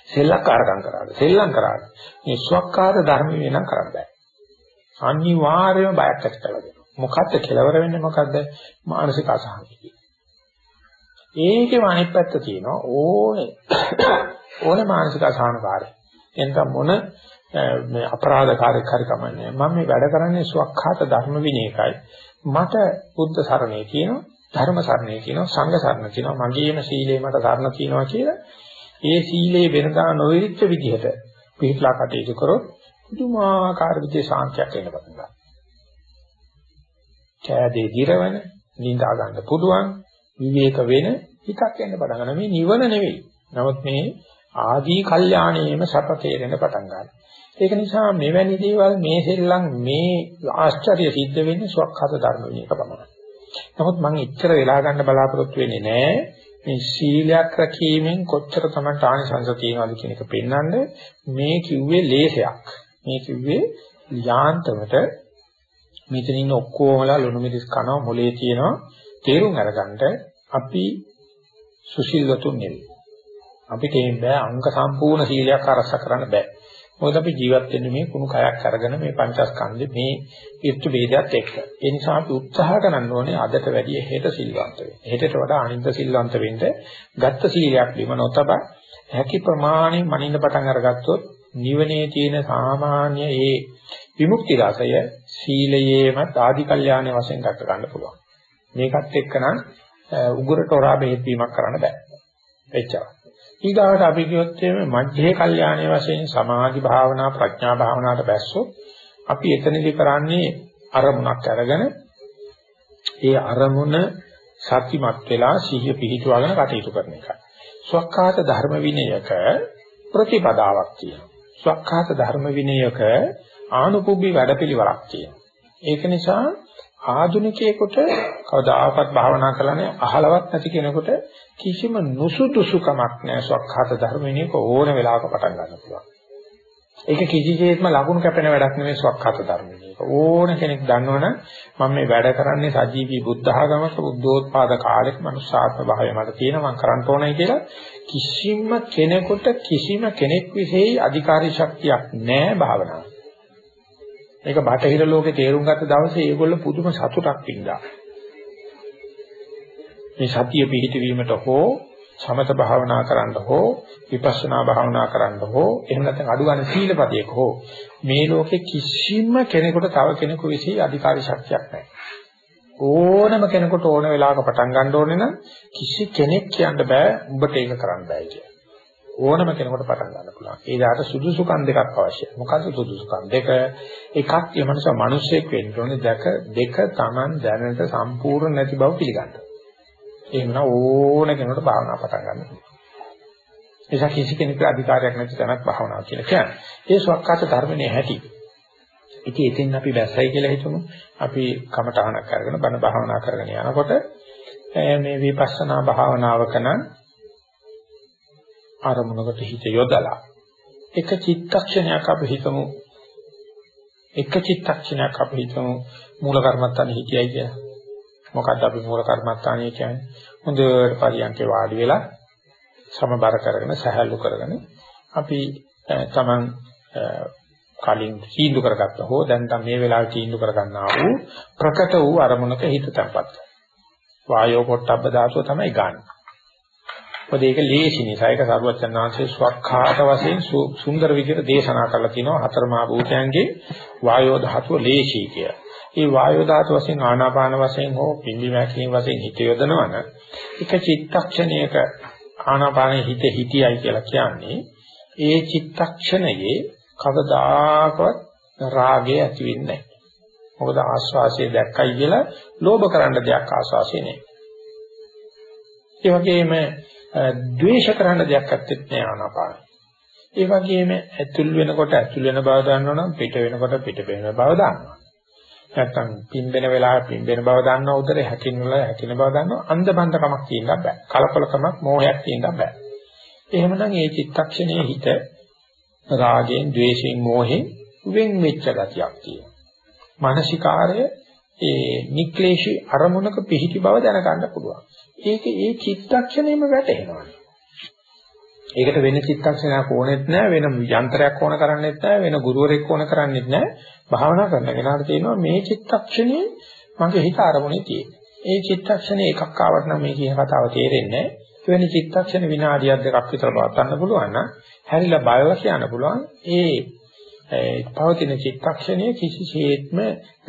සෙල්ලක්කාරකම් කරාද? සෙල්ලම් කරාද? මේ ස්වක්කාර ධර්ම වෙනම් කරන්න බෑ. අනිවාර්යයෙන්ම බයක් ඇති කරලා දෙනවා. මොකද්ද? කෙලවර වෙන්නේ මොකද්ද? මානසික අසහනයි ඒකේම අනිත් පැත්ත තියෙනවා. ඕනේ. ඕනේ මානසික අසහනකාරය. එතන මොන මේ අපරාධකාරයක් හරි කමන්නේ මම මේ වැඩ කරන්නේ ස්වක්ඛාත ධර්ම විනයකයි. මට බුද්ධ සරණේ තියෙනවා ධර්ම සරණේ තියෙනවා සංඝ සරණ තියෙනවා. මගේම සීලේ මට සරණ තියෙනවා කියලා ඒ සීලේ වෙනදා නොවිරිච්ච විදිහට පිළිట్లా කටයුතු කරොත් පුදුමාකාර විදිහේ ශාන්තියක් එන්න පටන් ගන්නවා. ඡාදේ දිරවන නිඳා ගන්න පුළුවන් විවේක වෙන හිතක් එන්න පටන් ගන්නවා. මේ නිවන නෙවෙයි. නමුත් මේ ආදී කල්යාණයේම සප තේරෙන පටන් ගන්නවා. ඒක නිසා මෙවැනි දේවල් මේ සෙල්ලම් මේ ආශ්චර්ය සිද්ධ වෙන්නේ ස්වකහත ධර්ම විනයක පමණයි. නමුත් මම ඉච්චර වෙලා ගන්න බලාපොරොත්තු වෙන්නේ නැහැ. මේ සීලයක් රැකීමෙන් කොච්චර තමයි ආනිසංස තියෙනවද කියන එක පෙන්වන්නේ මේ කිව්වේ ලේසයක්. මේ කිව්වේ යාන්තමට මෙතන ඉන්න ඔක්කොමලා ලුණු මිරිස් කනවා මොලේ තියෙනවා තේරුම් අරගන්න අපි සුශීලතුන් නෙවෙයි. අපිට එම් බෑ අංග සම්පූර්ණ සීලයක් අරස කරන්න බෑ. මොකද අපි ජීවත් වෙන්නේ මේ කුණු කයක් අරගෙන මේ පංචස්කන්ධේ මේ ඍතු ભેදයක් එක්ක. ඒ නිසා අපි උත්සාහ කරන්න ඕනේ අදට වැඩිය හෙට සිල්වන්ත වෙන්න. හෙටට වඩා අනිත් සිල්වන්ත වෙන්න ගත්ත සීලයක් බිම නොතබ හැකි ප්‍රමාණය මනින්න පටන් අරගත්තොත් නිවනේ තියෙන සාමාන්‍ය ඒ විමුක්ති රසය සීලයේම ආදි කල්යාණයේ වශයෙන් දක්ව ගන්න පුළුවන්. මේකත් එක්කනම් උගුරට හොරා බෙහෙත් වීමක් කරන්න බෑ. එච්චරයි. ඊගාවට අපි කියොත් එimhe මධ්‍යේ කල්යාණයේ වශයෙන් සමාධි භාවනා ප්‍රඥා භාවනාවට බැස්සොත් අපි එතනදී කරන්නේ අරමුණක් අරගෙන ඒ අරමුණ සත්‍යමත් වෙලා සිහිය පිහිටුවාගෙන කටයුතු කරන එකයි. ස්වක්ඛාත ධර්ම විනයක ප්‍රතිපදාවක් තියෙනවා. ස්වක්ඛාත ධර්ම විනයක ආනුපුබ්බි වැඩපිළිවෙලක් තියෙනවා. ඒක නිසා ආධුනිකයෙකුට කවදාකවත් භාවනා කරන්නේ අහලවත් නැති කෙනෙකුට කිසිම නුසුදුසුකමක් නැහැ සක්කාත ධර්මිනේක ඕන වෙලාවක පටන් ගන්න පුළුවන්. ඒක කිසිසේත්ම ලකුණු කැපෙන වැඩක් නෙමෙයි සක්කාත ධර්මිනේක. ඕන කෙනෙක් දන්නවනම් මම මේ වැඩ කරන්නේ සජීවී බුද්ධ ආගමක බුද්ධෝත්පාද කාලෙක මනුෂ්‍යාත්ම භාවය මට තියෙනවා මම කරන්න ඕනයි කියලා කිසිම කෙනෙකුට කිසිම කෙනෙක් විශේෂ අධිකාරී ශක්තියක් නැහැ භාවනාවේ. මේක බටහිර ලෝකේ තේරුම් ගත්ත දවසේ ඒගොල්ලෝ පුදුම සතුටක් වින්දා. මේ සතිය පිහිටවීමට හෝ සමත භාවනා කරන්න හෝ විපස්සනා භාවනා කරන්න හෝ එහෙම නැත්නම් අඩු ගන්න සීලපදයක හෝ මේ ලෝකේ කිසිම කෙනෙකුට තව කෙනෙකු විශ්ේ අධිකාරී ශක්තියක් නැහැ. ඕනම කෙනෙකුට ඕන වෙලාවක පටන් ගන්න ඕනේ නම් කිසි කෙනෙක් කියන්න බෑ උඹට ඒක කරන්න බෑ කියලා. ඕනම කෙනෙකුට පටන් ගන්න පුළුවන්. ඒ දාට සුදුසුකම් දෙකක් අවශ්‍යයි. මොකද්ද සුදුසුකම් දෙක? එකක් ඒ මනස මිනිසෙක් වෙන්න ඕනේ. දෙක දෙක Taman දැනට සම්පූර්ණ නැති බව පිළිගන්න. එහෙම ඕන කෙනෙකුට භාවනා පටන් ගන්න පුළුවන්. එසා කිසි කෙනෙකුට අධිකාරයක් නැති තැනක් භාවනාව කියලා කියන්නේ. ඒ ස්වකහාත ධර්මනේ හැටි. ඉතින් එතෙන් අපි බැස්සයි කියලා හිතමු. අපි කමටහනක් අරගෙන බණ භාවනා කරගෙන යනකොට මේ විපස්සනා භාවනාවක නම් අරමුණකට හිත යොදලා එක චිත්තක්ෂණයක් අපි හිතමු එක චිත්තක්ෂණයක් අපි හිතමු මූල කර්මත්තානේ හිතයි කියලා. මොකද්ද අපි මූල කර්මත්තානේ කියන්නේ? හොඳට පරියන්කේ වාඩි වෙලා සමබර කරගෙන සහැල්ලු කරගෙන අපි තමන් කලින් තීන්දුව කරගත්ත හෝ දැන් තම මේ වෙලාවේ තීන්දුව කරගන්නා වූ ප්‍රකට වූ අරමුණක හිත තැම්පත් වායෝ පොට්ටබ්බ ධාතුව තමයි ගන්න. මොකද ඒක ලේසි නිසා ඒක සරුවචන් වහන්සේ ස්වකහාත වශයෙන් සුන්දර විදිහට දේශනා කරලා තිනවා හතර මහා භූතයන්ගේ වායෝ ධාතුව ලේසි කියලා. මේ වායෝ ධාතුව වශයෙන් ආනාපාන වශයෙන් හෝ පිම්බි මැකිලින් වශයෙන් හිත යොදනවන එක චිත්තක්ෂණයක ආනාපානයේ හිත හිටියයි කියලා කියන්නේ ඒ චිත්තක්ෂණයේ කවදාකවත් රාගය ඇති වෙන්නේ නැහැ. මොකද ආස්වාසිය දැක්කයි කියලා ලෝභ කරන්න දෙයක් ආස්වාසිය නෑ. ඒ වගේම ද්වේෂ කරන්න දෙයක් ඇත්තෙත් නෑ ආනාපාන. ඒ වගේම ඇතුල් වෙනකොට ඇතුල් වෙන බව දන්නවනම් පිට වෙනකොට පිට වෙන බව දන්නවා. නැත්තම් පිම්බෙන වෙලාව පිම්බෙන බව දන්නවා උදේ හැකින වෙලාව හැකින බව දන්නවා අන්ධබන්ධකමක් තියෙන්න බෑ. කලකොලකමක් මෝහයක් තියෙන්න බෑ. එහෙමනම් මේ චිත්තක්ෂණයේ හිත රාගයෙන්, ద్వේෂයෙන්, මෝහෙන් වෙන් වෙච්ච ගතියක් තියෙනවා. මානසිකාරය ඒ නික්ලේශී අරමුණක පිහිටි බව දැනගන්න පුළුවන්. ඒක ඒ චිත්තක්ෂණයම වැටෙනවා. ඒකට වෙන චිත්තක්ෂණයක් ඕනෙත් නැහැ වෙන යන්ත්‍රයක් ඕන කරන්නේත් නැහැ වෙන ගුරුවරයෙක් ඕන කරන්නේත් නැහැ භාවනා කරන කෙනාට තියෙනවා මේ චිත්තක්ෂණයේ මගේ හිත අරමුණේ තියෙන්නේ. ඒ චිත්තක්ෂණේ එකක් ආවට නම් මේ කියන කතාව තේරෙන්නේ නැහැ. වෙන චිත්තක්ෂණ විනාඩියක් දෙකක් විතර බලන්න පුළුවන් නම් හැරිලා බලලා කියන්න පුළුවන් ඒ පවතින චිත්තක්ෂණයේ කිසිසේත්ම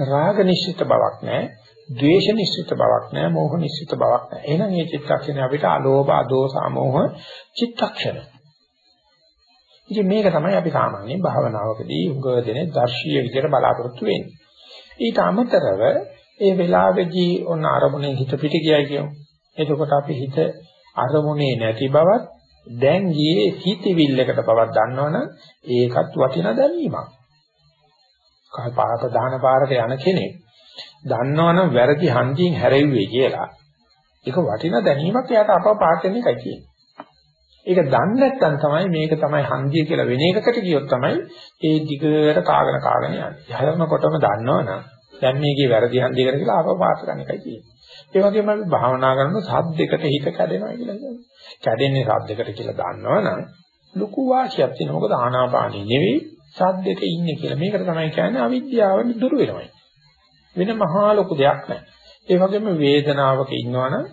රාග නිශ්චිත බවක් නැහැ, ද්වේෂ නිශ්චිත බවක් නැහැ, මෝහ නිශ්චිත බවක් නැහැ. එහෙනම් මේ චිත්තක්ෂණය අපිට අලෝභ, අදෝස, අමෝහ චිත්තක්ෂණ. ඉතින් මේක තමයි අපි සාමාන්‍ය භාවනාවකදී උග දෙනේ දර්ශීය විදිහට බලාපොරොත්තු වෙන්නේ. ඊට අමතරව ඒ වෙලාවේදී ඔන්න අරමුණෙන් හිත පිට ගියයි කියමු. එතකොට අපි හිත අරමුණේ නැති බවත් දැන් ගියේ හිතවිල්ලකට බවක් දන්නවනම් ඒකත් වටින දැනීමක්. කහ පාත දාන පාරට යන කෙනෙක් දන්නවනම් වැරදි හන්දියෙන් හැරෙව්වේ කියලා ඒක වටින දැනීමක් එයාට අපව පාට වෙන එකයි කියන්නේ. ඒක දන්නේ නැත්නම් තමයි මේක තමයි හන්දිය කියලා වෙන එකකට ගියොත් තමයි ඒ දිගට කාගෙන කාගෙන යන්නේ. හැරෙනකොටම දන්නවනම් දැන් මේකේ වැරදි හන්දියකට කියලා අපව පාට ගන්න එකයි කියන්නේ. ඒ වගේම අපි භාවනා කරනකොට සද්දයකට හිත කැඩෙනවා කියලා කියනවා. කැඩෙන්නේ සද්දයකට කියලා දන්නවනම් ලොකු වාසියක් තියෙනවා. මොකද ආනාපානිය නෙවෙයි සද්දෙක ඉන්නේ කියලා. මේකට තමයි කියන්නේ අවිද්‍යාව දුරු වෙනවයි. වෙන මහා ලොකු දෙයක් නැහැ. ඒ වගේම වේදනාවක ඉන්නවනම්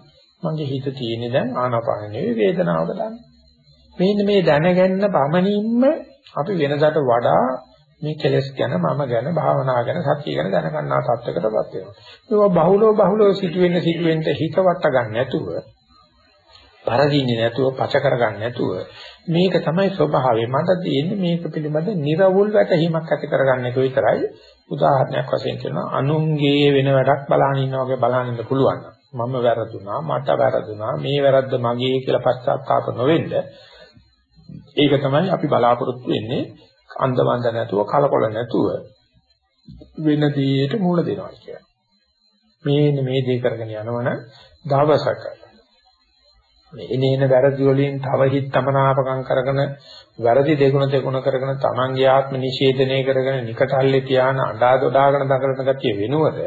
මගේ හිත තියෙන්නේ දැන් ආනාපාන නෙවෙයි වේදනාවක දාන්න. මෙන්න මේ දැනගන්න පමණින්ම අපි වෙනදාට වඩා මේ කෙලස් ගැන මම ගැන භාවනා ගැන සත්‍ය ගැන දැනගන්නා තත්යකටපත් වෙනවා. ඒක බහුලව බහුලව සිටුවෙන්න සිටුවෙන්න හිත වට ගන්න නැතුව පරදීන්නේ නැතුව පච කරගන්න නැතුව මේක තමයි ස්වභාවය. මට තියෙන්නේ මේක පිළිබඳ නිර්වුල් වැටහීමක් ඇති කරගන්න එක විතරයි. උදාහරණයක් වශයෙන් කියනවා අනුන්ගේ වෙන වැඩක් බලන ඉන්නා වගේ බලන ඉන්න පුළුවන්. මම වැරදුනා, මට වැරදුනා, මේ වැරද්ද මගේ කියලා පශ්චාත්තාප නොවෙන්න. ඒක තමයි අපි බලාපොරොත්තු වෙන්නේ. අන්දවන්ද නැතුව කලකොල නැතුව වෙන දෙයට මූල දෙනවා කියන්නේ. මේ මේ දේ කරගෙන යනවනම් දවසක මේ එනේන වැරදි වලින් තව හිත තමනාපකම් කරගෙන වැරදි දෙගුණ දෙගුණ කරගෙන තමන්ගේ ආත්ම නිෂේධනය කරගෙන නිකටල්ලේ තියාන අඬා දොඩාගෙන දඟලන ගතිය වෙනුවද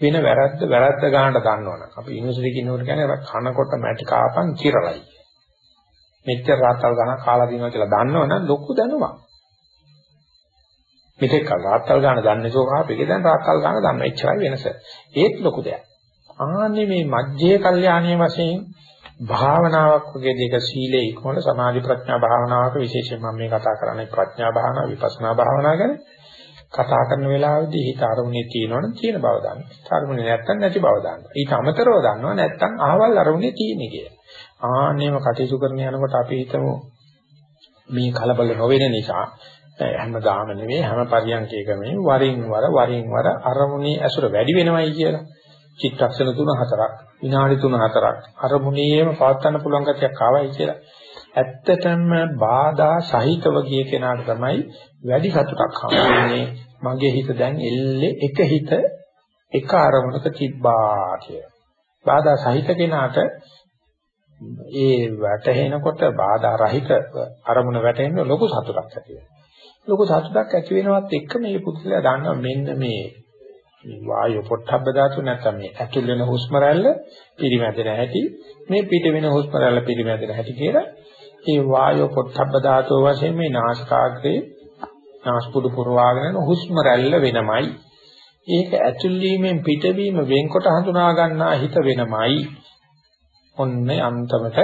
වෙන වැරද්ද වැරද්ද ගන්නට දන්නවනම් අපි යුනිවර්සිටි කිනෝට කියන්නේ කනකොට මැටි කාපන් කිරලයි මෙච්චර රාත්තල් ගන්න කාලා දිනවා කියලා දන්නවනම් ලොකු දැනුමක් මෙතෙක් කල් රාත්තල් ගන්න දන්නේ නැතුව කාපේක දැන් රාත්තල් ගන්න දන්න එච්චරයි වෙනස. ඒත් ලොකු දෙයක්. ආන්නේ මේ මජ්ජේ කල්යාණීය වශයෙන් භාවනාවක් වගේ දෙක සීලේ ඉක්මන සමාධි ප්‍රඥා භාවනාවක විශේෂයෙන් මම මේ කතා කරන්නේ ප්‍රඥා භාවනාව විපස්සනා භාවනාව ගැන කතා කරන වෙලාවේදී හිත අරමුණේ තියෙනවනම් තියෙන බව දන්න. අරමුණේ නැත්තම් නැති බව දන්න. ඊට අමතරව දන්නවා නැත්තම් අහවල් අරමුණේ තියෙන්නේ කියලා. ආන්නේම කටයුතු කරන යනකොට අපි හිතමු මේ කලබල නොවෙන නිසා හැමදාම නෙවෙයි හැම පරියන්කයකම වරින් වර වරින් වර අරමුණේ ඇසුර වැඩි වෙනවයි කියලා. චිත්තක්ෂණ 3-4ක් විනාඩි 3-4ක් අරමුණේම පවත්වන්න පුළුවන් ගැතියක් ආවයි කියලා. ඇත්තටම බාධා සහිතව ගිය කෙනාට තමයි වැඩි සතුටක් හම්බෙන්නේ. මගේ හිත දැන් එල්ලේ එක හිත එක අරමුණක තිබ්බා කියලා. බාධා සහිත කෙනාට ඒ වැටෙනකොට බාධා රහිත අරමුණ වැටෙන්න ලොකු සතුටක් ඇති වෙනවා. ලොකු සතුටක් ඇති වෙනවත් එක්ක මේ පුදුලයා දන්නවා මෙන්න මේ වායු පොට්ටබ්බ ධාතු නැත්නම් මේ ඇතුල් වෙන හුස්ම රැල්ල පිරිමැදෙන හැටි මේ පිට වෙන හුස්ම රැල්ල පිරිමැදෙන හැටි කියලා ඒ වායු පොට්ටබ්බ ධාතු වශයෙන් මේ නාසිකාග්‍රේ නාස්පුඩු පුරවාගෙන හුස්ම රැල්ල වෙනමයි. ඒක ඇතුල් වීමෙන් පිටවීම වෙන්කොට හඳුනා ගන්නා හිත වෙනමයි. ඔන්නේ අන්තමට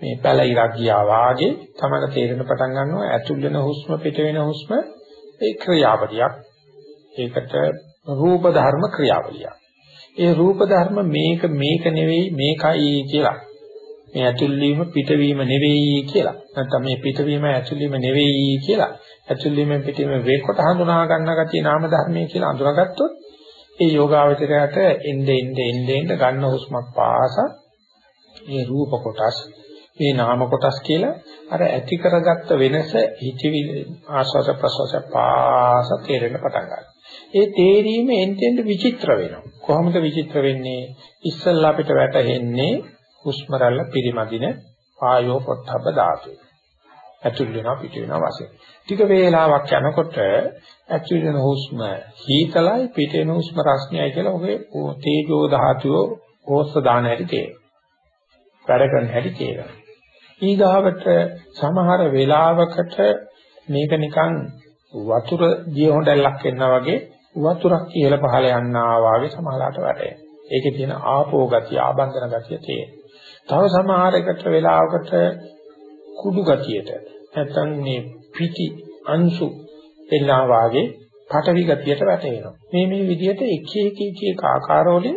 මේ පැලිරක් ගියා වාගේ තමයි තේරෙන පටන් ගන්නවා. ඇතුල් වෙන හුස්ම පිට වෙන හුස්ම ඒ ක්‍රියාවලියක් ඒකට රූප ධර්ම ක්‍රියාවලියක් ඒ රූප ධර්ම මේක මේක නෙවෙයි මේකයි කියලා. මේ ඇතුල් වීම පිටවීම නෙවෙයි කියලා. නැත්නම් මේ පිටවීම ඇතුල් වීම නෙවෙයි කියලා. ඇතුල් වීම පිටවීම වේකොට හඳුනා ගන්න ගතිය නාම ධර්මයේ කියලා අඳුරගත්තොත් ඒ යෝගාවචරයට එnde එnde එnde එnde ගන්න හුස්මක් පාසා මේ රූප කොටස් මේ නාම කොටස් කියලා අර ඇති කරගත්ත වෙනස හිතවි ආස්වාද ප්‍රසවාස පාස තේරෙන්න පටන් ගන්නවා. ඒ තේරීම එන්ටෙන්ට විචිත්‍ර වෙනවා. කොහොමද විචිත්‍ර වෙන්නේ? ඉස්සල්ලා අපිට වැටහෙන්නේ හුස්ම රැල්ල පිරිමදින ආයෝ පොට්ටබ්බ ධාතුව. ඇතුල් වෙනවා පිට වෙනවා වශයෙන්. ටික වේලාවක් යනකොට ඇතුල් වෙන හුස්ම හීතලයි පිට වෙන හුස්ම රස්නියයි කියලා ඔගේ තේජෝ ධාතුව ඕස්ස දාන හැටි තේරෙනවා. වැඩ කරන හැටි තේරෙනවා. ඊගාවට සමහර වෙලාවකට මේක නිකන් වතුර දිය හොඬැල්ලක් එනවා වගේ වතුරක් ඉහළ පහළ යනවා වගේ සමහරකට වැටේ. ඒකේ තියෙන ආපෝ ගතිය, ආබන්ධන ගතිය තියෙනවා. තව සමහරකට වෙලාවකට කුඩු ගතියට නැත්නම් මේ පිටි අංශු එල්ලා වාගේ පටවි ගතියට වැටෙනවා. මේ මේ විදිහට එක එක එක එක ආකාරවලින්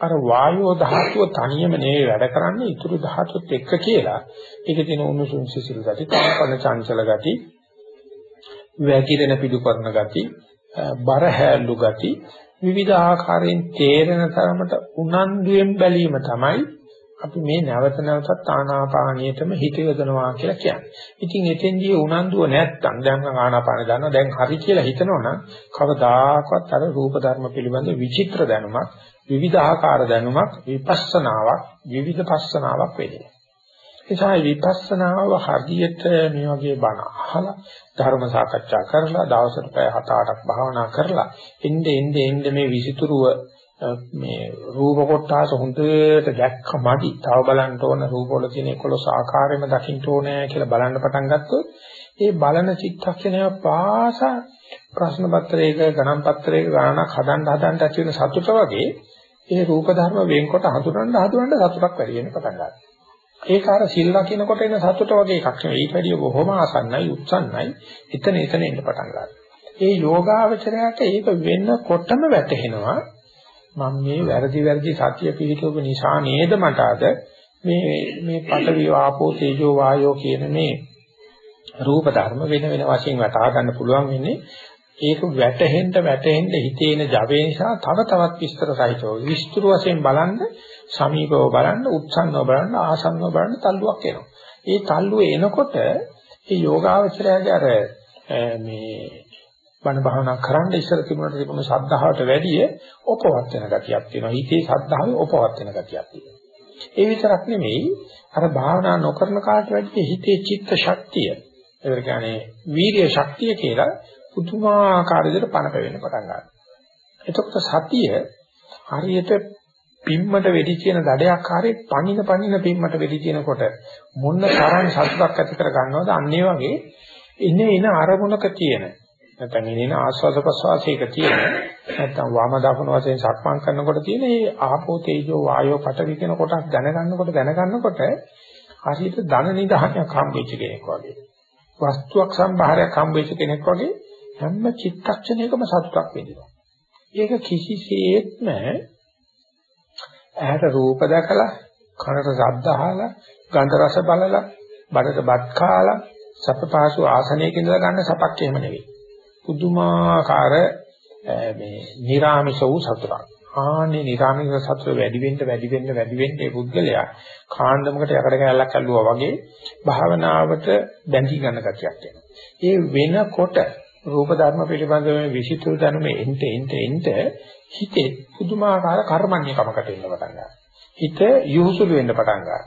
අර වායෝ ධාතුව තනියම නෙවෙයි වැඩ කරන්නේ ඊතුරු ධාතුත් එක්ක කියලා. ඒකේ තියෙන උණුසුම් සිසිල් ගති, කම්පන චංචල ගති, වැగిරෙන පිටු කරන ගති, බර හැලු ගති විවිධ ආකාරයෙන් තේරෙන තරමට උනන්දුයෙන් බැලීම තමයි අපි මේ නැවත නැවතත් ආනාපානියටම හිත යොදනවා කියලා කියන්නේ. ඉතින් එතෙන්දී උනන්දුව නැත්තම් දැන් මම ආනාපාන ගන්නවා දැන් හරි කියලා හිතනවනම් කවදාකවත් අර රූප ධර්ම පිළිබඳ විචිත්‍ර දැනුමක් විවිධාකාර දැනුමක් විපස්සනාවක් විවිධ පස්සනාවක් වෙන්නේ. එසයි විපස්සනාව හරියට මේ වගේ බණ අහලා ධර්ම සාකච්ඡා කරලා දවසට පැය 7-8ක් භාවනා කරලා එnde එnde එnde මේ විසිතුරුව මේ රූප කොටස හොඳට දැක්කමදි තව බලන්න ඕන රූපවල තියෙන 11 ආකාරයෙන්ම දකින්න ඕනේ කියලා බලන්න පටන් ගත්තොත් ඒ බලන චිත්තක්ෂණය පාසා ප්‍රශ්න පත්‍රයක ගණන් පත්‍රයක ගණනක් හදන්න හදන්න ඇති වෙන සතුට වගේ ඒ රූප ධර්ම වෙන්කොට හඳුනන්න හඳුනන්න සතුටක් වැඩි වෙන පටන් ගන්නවා. ඒක අර සිල්ලා කියනකොට එන සතුට වගේ එකක් නෙවෙයි. ඊට වැඩිය බොහොම ආසන්නයි, උත්සන්නයි. එතන එතන එන්න පටන් ගන්නවා. ඒ යෝගාවචරයට ඒක වෙන්නකොටම වැටහෙනවා. මම මේ වැරදි වැරදි සත්‍ය පිළිතුරු නිසා නේද මට අද මේ මේ පඨවි ආපෝ තේජෝ වායෝ කියන මේ රූප ධර්ම වෙන වෙන වශයෙන් වටහා ගන්න පුළුවන් වෙන්නේ ඒක වැටහෙන්න වැටහෙන්න හිතේන ජවය නිසා තව තවත් විස්තර සහිතව විස්තර වශයෙන් බලන්න සමීපව බලන්න උත්සන්නව බලන්න ආසන්නව බලන්න තල්ලුවක් එනවා. ඒ තල්ලුව එනකොට ඒ යෝගාවචරයගේ අර මේ බණ භාවනා කරන්න ඉස්සර තිබුණට තිබුණ ශ්‍රද්ධාවට වැඩිය උපවත් වෙන ගතියක් තියෙනවා. හිතේ ශ්‍රද්ධාවේ උපවත් වෙන ගතියක් තියෙනවා. ඒ විතරක් නෙමෙයි අර භාවනා නොකරන කාට වැඩිය හිතේ චිත්ත ශක්තිය. ඒ කියන්නේ වීර්ය ශක්තිය කියලා පුදුමාකාර විදිහට පණ පෙවෙන්න පටන් ගන්නවා. එතකොට සතිය හරියට පිම්මට වෙඩි කියන දඩයක් හරිය පණින පණින පිම්මට වෙඩි කියනකොට මොන තරම් සතුටක් ඇති කර ගන්නවද අන්න ඒ වගේ ඉන්නේ ඉන අරමුණක තියෙන නැත්නම් ඉන්නේ ආස්වාද ප්‍රසවාසයක තියෙන නැත්නම් වම දකුණු වශයෙන් සක්මන් කරනකොට තියෙන මේ ආපෝ තේජෝ වායෝ පඨවි කියන කොටස් දැනගන්නකොට දැනගන්නකොට හරියට ධන නිදහනයක් හම්බෙච්ච කෙනෙක් වගේ වස්තුවක් සම්භාරයක් හම්බෙච්ච කෙනෙක් වගේ හැම චිත්තක්ෂණයකම සතුටක් වෙනවා. ඒක කිසිසේත්ම ඇහැට රූප දැකලා, කනට ශබ්ද අහලා, ගන්ධ රස බලලා, බඩට බත් කාලා, සපපාසු ආසනයක ඉඳලා ගන්න සපක් එහෙම නෙවෙයි. පුදුමාකාර මේ නිර්ාමිෂ වූ සතුටක්. ආනේ නිර්ාමිෂ සතුට වැඩි වෙන්න වැඩි වෙන්න වැඩි වෙන්න ඒ පුද්ගලයා කාණ්ඩමකට යකඩ කැලක් ඇල්ලුවා වගේ භාවනාවට බැඳී ගන්න ගතියක් එනවා. ඒ වෙනකොට රූප ධර්ම පිළිබඳව මේ විචිත්‍ර ධර්ම එන්ට එන්ට එන්ට හිතේ පුදුමාකාර කර්මඤ්ඤකමකට එන්න පටන් ගන්නවා. හිත යොහුසුළු වෙන්න පටන් ගන්නවා.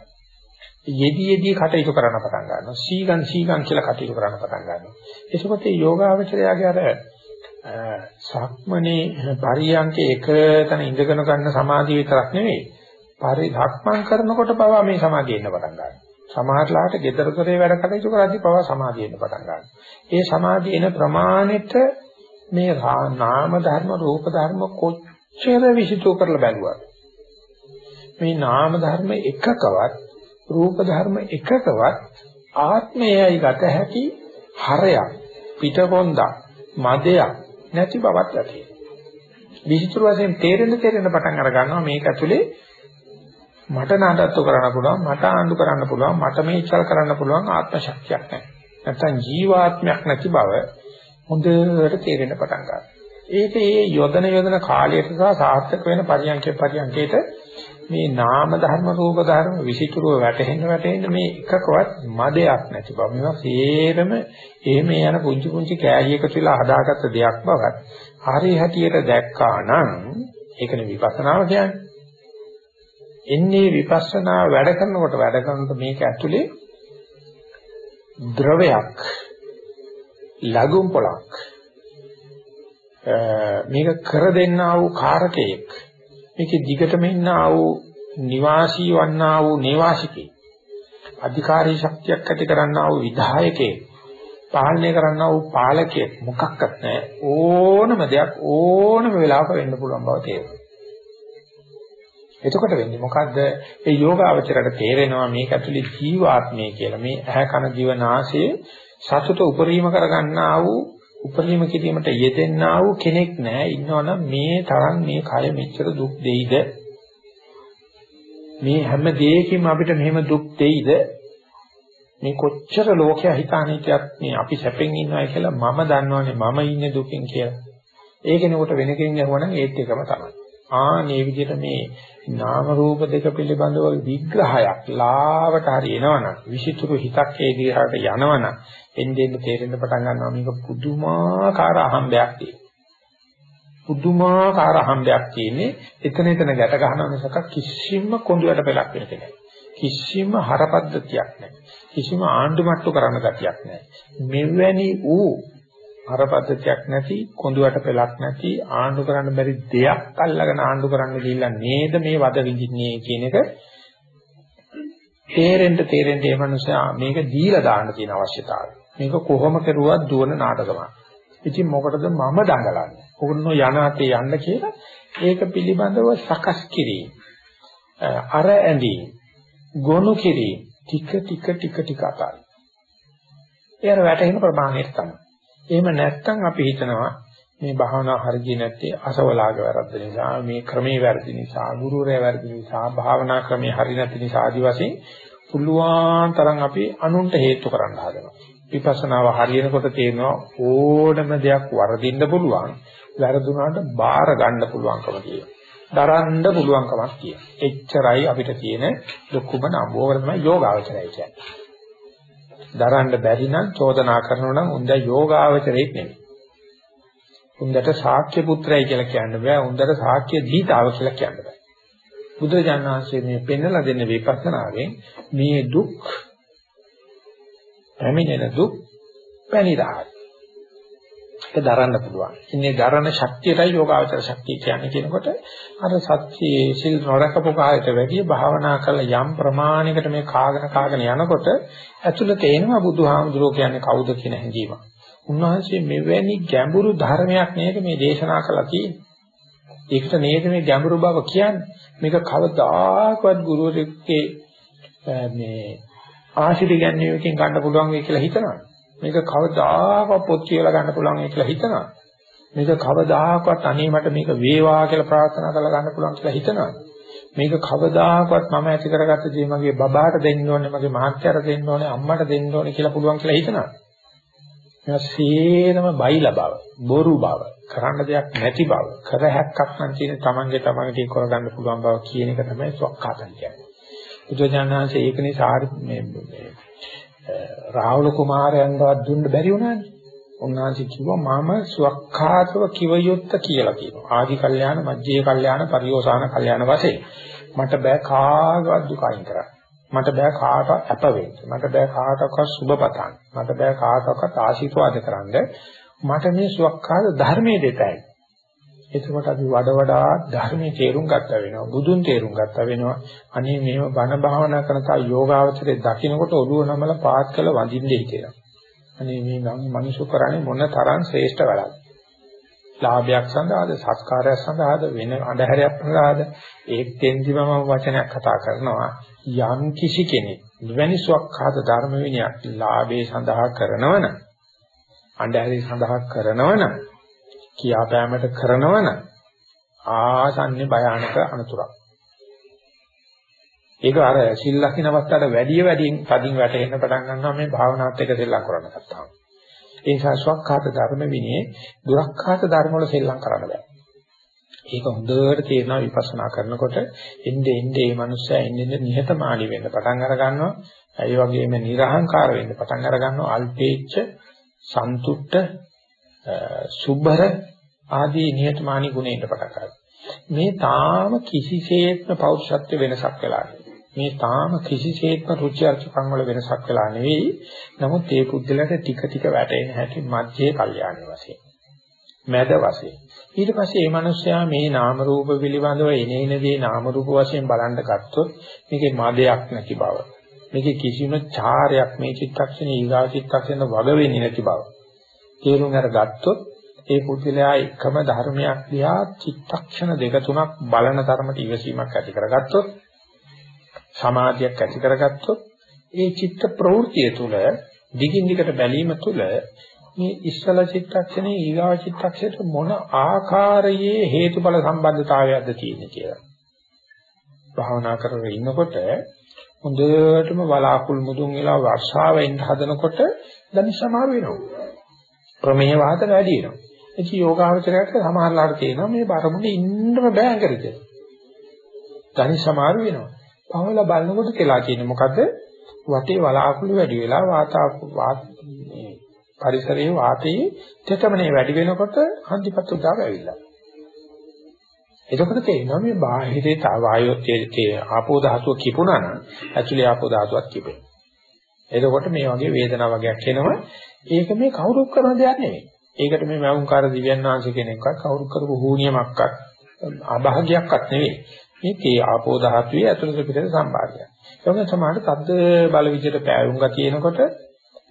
යෙදි යෙදි කටයුතු කරන්න පටන් ගන්නවා. සීගන් සීගන් කියලා කටයුතු කරන්න පටන් ගන්නවා. එතකොට මේ යෝගාවචරයාගේ අර සක්මනේ පරියන්කේ එකතන ඉඳගෙන ගන්න සමාධිය විතරක් නෙවෙයි. පරි ධක්මං කරනකොට පවා මේ සමාධිය එන්න පටන් ගන්නවා. සමහරලාට gedara dore වැඩ කටයුතු කරද්දී පවා සමාධිය එන්න පටන් ගන්නවා. ඒ සමාධිය එන ප්‍රමාණයට මේ නාම ධර්ම රූප ධර්ම කොච්චර විසිතෝ කරලා බැලුවා. මේ නාම ධර්ම එකකවත් රූප ධර්ම එකකවත් ආත්මයයි ගත හැකි හරයක් පිටකොන්දක් මදයක් නැති බවක් ඇති. විචිත්‍ර වශයෙන් තේරෙන්න තේරෙන්න පටන් අර ගන්නවා මේක ඇතුලේ මට නාඩත්තු කරන්න පුළුවන් මට ආණ්ඩු කරන්න පුළුවන් මට මේචල් කරන්න පුළුවන් ආත්ම ශක්තියක් නැහැ. නැත්තම් ජීවාත්මයක් නැති බව හොඳට තේරෙන්න පටන් ගන්නවා. ඒක ඒ යොදන යොදන කාලයට සහ සාර්ථක වෙන පරියන්කේ පරියන්කේට මේ නාම ධර්ම රූප ධර්ම විසිතුරුව වැටෙන්න වැටෙන්න මේ එකකවත් මදයක් නැති බව. මේවා සේරම එහෙම යන පුංචි පුංචි කෑලි එකතු වෙලා හදාගත්ත දෙයක් බවත් හරි හැටියට දැක්කා නම් ඒකනේ විපස්සනාව කියන්නේ. එන්නේ විපස්සනා වැඩ කරනකොට වැඩ කරනකොට මේක ඇතුලේ ද්‍රවයක් ලඝුම් පොලක් මේක කර දෙන්නා වූ කාරකයක් මේකේ දිගටම ඉන්නා වූ නිවාසී වන්නා වූ නේවාසිකේ අධිකාරී ශක්තියක් ඇති කරන්නා වූ විධායකේ පාලනය කරන්නා වූ පාලකයෙක් මොකක්වත් නැහැ. ඕනම දෙයක් ඕනම වෙලාවක වෙන්න පුළුවන් බව තේරෙනවා. එතකොට වෙන්නේ මොකද්ද? ඒ යෝගාවචරයට තේරෙනවා මේක ඇතුලේ ජීවාත්මය කියලා. මේ ඇහැ කන දිව නාසය සතුට උපරිම කරගන්නා වූ උපරිම කිරීමට යෙදෙන්නා වූ කෙනෙක් නැහැ ඉන්නවනම් මේ තරම් මේ කය මෙච්චර දුක් දෙයිද? මේ හැම දෙයකින්ම අපිට මෙහෙම දුක් දෙයිද? මේ කොච්චර ලෝකයා හිතානිටියක් මේ අපි සැපෙන් ඉන්නවා කියලා මම දන්නවනේ මම ඉන්නේ දුකින් කියලා. ඒ කෙනෙකුට වෙන කෙනෙක් යවනම් ඒත් එකම තමයි. ආ මේ විදිහට මේ නාම රූප දෙක පිළිබඳව විග්‍රහයක් ලාවට හරි එනවනම් විචිතුරු හිතක් ඒ දිහාට යනවනම් එන්නේ එන්නේ තේරෙන්න පටන් ගන්නවා මේක පුදුමාකාර අහම්බයක් තියෙනවා. පුදුමාකාර අහම්බයක් තියෙන්නේ එතන එතන ගැට ගන්නවා මිසක කිසිම කොඳුයට පෙලක් වෙන්නේ නැහැ. කිසිම හරපද්ධතියක් නැහැ. කිසිම ආණ්ඩුමට්ටු කරන ගතියක් නැහැ. මෙවැනි ඌ හරපද්ධතියක් නැති කොඳුයට පෙලක් නැති ආණ්ඩු කරන්න බැරි දෙයක් අල්ලගෙන ආණ්ඩු කරන්න ගිහිල්ලා නේද මේ වද විඳින්නේ කියන එක තේරෙන්න තේරෙන්න මේ මනුස්සයා මේක දීලා දාන්න තියෙන අවශ්‍යතාවය. මේක කොහොම කරුවත් දුවන නාටකමක්. ඉතින් මොකටද මම දඟලන්නේ? ඕනෝ යනාතේ යන්න කියලා ඒක පිළිබඳව සකස් කිරීම. අර ඇඳි ගොනු කිරීම ටික ටික ටික ටික අතාරින්. ඒර වැටෙන ප්‍රමාණයට තමයි. එහෙම නැත්නම් අපි හිතනවා මේ භාවනාව හරියන්නේ නැත්තේ අසවලාගේ වැරද්ද නිසා මේ ක්‍රමේ වැරදි නිසා ගුරුවරයා වැරදි නිසා භාවනා ක්‍රමේ හරි නැති නිසා ආදි වශයෙන් පුළුවන් තරම් අපි අනුන්ට හේතු කරන්න හදනවා. විපස්සනාව හරියනකොට තේරෙනවා ඕනම දෙයක් වරදින්න පුළුවන් වැරදුනාට බාර ගන්න පුළුවන්කම තියෙනවා. දරන්න පුළුවන්කමක් තියෙනවා. එච්චරයි අපිට තියෙන ලොකුම නම්බුවර තමයි යෝගාවචරය කියන්නේ. දරන්න බැරි නම් චෝදනා කරනවා නම් උන්ද යෝගාවචරයක් නෙමෙයි උන්දට ශාක්‍ය පුත්‍රයයි කියලා කියන්න බෑ. උන්දට ශාක්‍ය දීතාව කියලා කියන්න බෑ. බුදුරජාණන් වහන්සේ මේ පෙන්වලා දෙන විපස්සනාවෙන් මේ දුක් පැමිණෙන දුක් පැනිරහයි. ඒක දරන්න පුළුවන්. ඉන්නේ දරන ශක්තියටයි යෝගාවචර ශක්තිය කියන්නේ කියනකොට අර සත්‍යයේ සිල් නොරකපු කාලයට වැඩිය භාවනා කරලා යම් ප්‍රමාණයකට මේ කාගෙන කාගෙන යනකොට ඇතුළත එනවා බුදුහාමුදුරුවෝ කියන්නේ කවුද කියන හැඟීම. උන්වහන්සේ මෙවැනි ගැඹුරු ධර්මයක් නේද මේ දේශනා කළා තියෙන්නේ. ඒකට නේද මේ ගැඹුරු බව කියන්නේ. මේක කවදාකවත් ගුරුවරයෙක්ගේ මේ ආශිර්වාද ගැනීමකින් ගන්න පුළුවන් වෙයි කියලා හිතනවා. මේක කවදාකවත් පොත් කියලා ගන්න පුළුවන් වෙයි කියලා හිතනවා. මේක කවදාකවත් අනේ මට මේක වේවා කියලා ප්‍රාර්ථනා කරලා ගන්න පුළුවන් කියලා හිතනවා. මේක කවදාකවත් මම ඇති කරගත්ත දේ මගේ බබාට දෙන්න ඕනේ, මගේ මහත්තයාට දෙන්න ඕනේ, අම්මට දෙන්න ඕනේ කියලා පුළුවන් කියලා හිතනවා. මේවා සේරම බයිලා බව, බොරු බව, කරන්න දෙයක් නැති බව, කර හැක්කක් නම් තියෙන තමන්ගේ තමන්ගේ කරගන්න පුළුවන් බව කියන එක තමයි සොක්කාතන් කියන්නේ. බුදුජානනාංශයේ ඒක නිසා මේ මේ රාහුල කුමාරයන්වත් දුන්න බැරි වුණානේ. උන්වහන්සේ කිව්වා මම සුවක්ඛාතව කිව යුත්ත කියලා කියනවා. ආදි කල්යාණ, මජ්ජේ කල්යාණ, පරිෝසాన කල්යාණ වශයෙන් මට බෑ කාගවත් දුක අයින් කරන්න. මට බෑ කාටවත් අප වෙන්න. මට බෑ කාටවත් සුබ පතන්න. මට බෑ කාටවත් ආශිර්වාද කරන්න. මට මේ සුවක්කාර ධර්මයේ දෙතයි. එතකොට අපි වඩ වඩා ධර්මයේ තේරුම් ගත්තා වෙනවා. බුදුන් තේරුම් ගත්තා වෙනවා. අනේ මේව බණ භාවනා කරන තා යෝගාවචරයේ දකින්නකොට ඔළුව නමල පාත් කළ වඳින්නේ කියලා. අනේ මේ නම් මිනිසු කරන්නේ මොන තරම් ශ්‍රේෂ්ඨ වැඩක්ද. ලාභයක් සඳහාද සත්කාරයක් සඳහාද වෙන අඳුරයක් සඳහාද ඒක් තෙන්දිමම වචනයක් කතා කරනවා යම් කිසි කෙනෙක් මෙවැනි සුවක්ඛාත ධර්ම විනයක් ලාභේ සඳහා කරනවන අඳුරේ සඳහා කරනවන කියාපෑමට කරනවන ආසන්නේ භයානක අනතුරක් ඒක අර සිල් ලකින අවස්ථාවට වැඩි වැඩියෙන් තදින් වැටෙන්න පටන් ගන්නවා මේ භාවනාවත් එක්ක දෙල්ලම් කරන්න ගත්තාම ඒ නිසා ස්වකහාත ධර්ම විනයේ දුරක්ඛාත ධර්ම වල සෙල්ලම් කරන්න බෑ. ඒක හොඳට තේරෙනවා විපස්සනා කරනකොට එnde එnde මේ මනුස්සයා එන්නේ නිහතමානී වෙන්න පටන් අර ගන්නවා. ඒ වගේම නිර්හංකාර වෙන්න පටන් අර ගන්නවා. අල්පේච්ඡ, සන්තුට්ඨ, සුභර ආදී නිහතමානී ගුණයන්ට පටන් ගන්නවා. මේ තාම කිසිසේත්ම පෞරුෂත්ව වෙනසක් වෙලා නැහැ. මේ තාම කිසිසේත්ම රුචි අරුචිකම් වල වෙනසක් වෙලා නෙවෙයි. නමුත් ඒ පුද්ගලයාට ටික ටික වැටෙන හැටි මධ්‍යේ කල්යාණ වශයෙන්. මැද වශයෙන්. ඊට පස්සේ මේ මිනිස්යා මේ නාම රූප පිළිබඳව එනේන දේ නාම රූප වශයෙන් බලන්න ගත්තොත් මේකේ මදයක් නැති බව. මේකේ කිසිම චාරයක් මේ චිත්තක්ෂණේ ඊගා චිත්තක්ෂණ වග වෙන්නේ නැති බව. තේරුම් අරගත්තොත් ඒ පුද්ගලයා එකම ධර්මයක් දිහා චිත්තක්ෂණ දෙක තුනක් බලන තරමට ඉවසීමක් ඇති කරගත්තොත් සමාධියක් ඇති කරගත්තොත් ඒ චිත්ත ප්‍රවෘතිය තුළ දිගින් දිගට බැලීම තුළ මේ ඉස්සල චිත්තක්ෂණේ ඊගාව චිත්තක්ෂණයට මොන ආකාරයේ හේතුඵල සම්බන්ධතාවයක්ද තියෙන්නේ කියලා. භාවනා කරගෙන ඉන්නකොට හොඳටම බලාකුල් මුදුන් වෙලා වර්ෂාවෙන් හදනකොට දැන් සමාර වෙනවා. ප්‍රමේය වාද වැඩි වෙනවා. ඉතින් යෝගාවචරයට සමහරලාට තියෙනවා මේ බරමුණේ ඉන්නම බෑ අඟරිට. දැන් සමාර වෙනවා. පහවල බලනකොට කියලා කියන්නේ මොකද්ද? වටේ වලාකුළු වැඩි වෙලා වාතා මේ පරිසරයේ වාතයේ තෙතමනේ වැඩි වෙනකොට හන්දිපත් උදාව ඇවිල්ලා. එතකොට තේරෙනවා මේ බාහිරේ වායෝ ආපෝ ධාතුව කිපුණා නම් ඇක්චුලි ආපෝ ධාතුවක් කිපෙනවා. එතකොට මේ වගේ වේදනාවක් වගේක් එනවා. ඒක මේ කවුරුත් කරන දෙයක් නෙමෙයි. ඒකට මේ මෞංකාර දිව්‍යන් වහන්සේ කෙනෙක්වත් කවුරු කරපු හුනියමක්වත් අභාග්‍යයක්වත් නෙවෙයි. මේකේ ආපෝ ධාතුවේ ඇතුළත පිටට සම්බාධය. ඒක සමානට තද්ද බල විදිහට පෑවුම් ගතියනකොට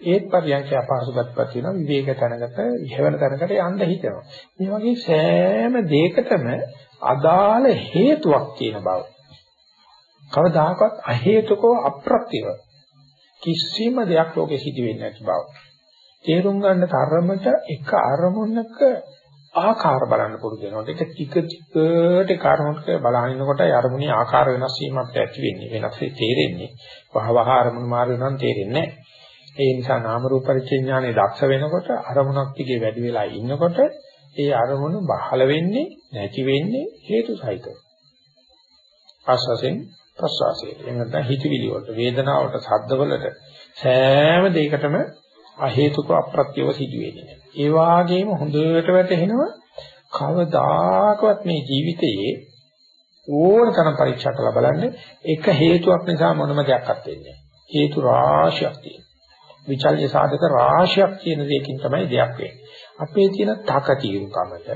ඒත් පරියන්ක අපහසුතාවක් තියෙනවා විවේක තැනකට ඉහෙවන තැනකට යන්න හිතෙනවා. මේ වගේ සෑම දෙයකටම අදාළ හේතුවක් තියෙන බව. කවදාකවත් අහේතුකව අප්‍රත්‍යව කිසිම දෙයක් ලෝකෙ සිදි වෙන්නේ නැති බව. තේරුම් ගන්න තරමට එක අරමුණක ආකාර බලන්න පුරුදු වෙනවා. ඒක ටික ටිකට කාරණක බලහිනකොට අරමුණේ ආකාර වෙනස් වීමක් ඇති වෙන්නේ. වෙනස් තේරෙන්නේ. වහවහ අරමුණු මාරු වෙනවා තේරෙන්නේ ඒ නිසා නාම රූප පරිච්ඡේඥානේ දක්ෂ වෙනකොට අරමුණක් දිගේ වැඩි වෙලා ඉන්නකොට ඒ අරමුණු බහල වෙන්නේ නැති වෙන්නේ හේතු සහිතව. ආස්වාසෙන් ප්‍රසවාසයෙන් එහෙම නැත්නම් හිතවිලි වලට වේදනාවට ශබ්දවලට සෑම දෙයකටම අහේතුක අප්‍රත්‍යව සිදු වෙන්නේ. ඒ වාගේම හොඳට වැටහෙනවා කවදාකවත් මේ ජීවිතයේ ඕන තරම් පරීක්ෂා කරලා බලන්න එක හේතුවක් නිසා මොනම දෙයක්වත් වෙන්නේ හේතු රාශියක් තියෙනවා. විචල්්‍ය සාධක රාශියක් තියෙන දෙයකින් තමයි දෙයක් වෙන්නේ. අපේ තියෙන තකතිරුකමට,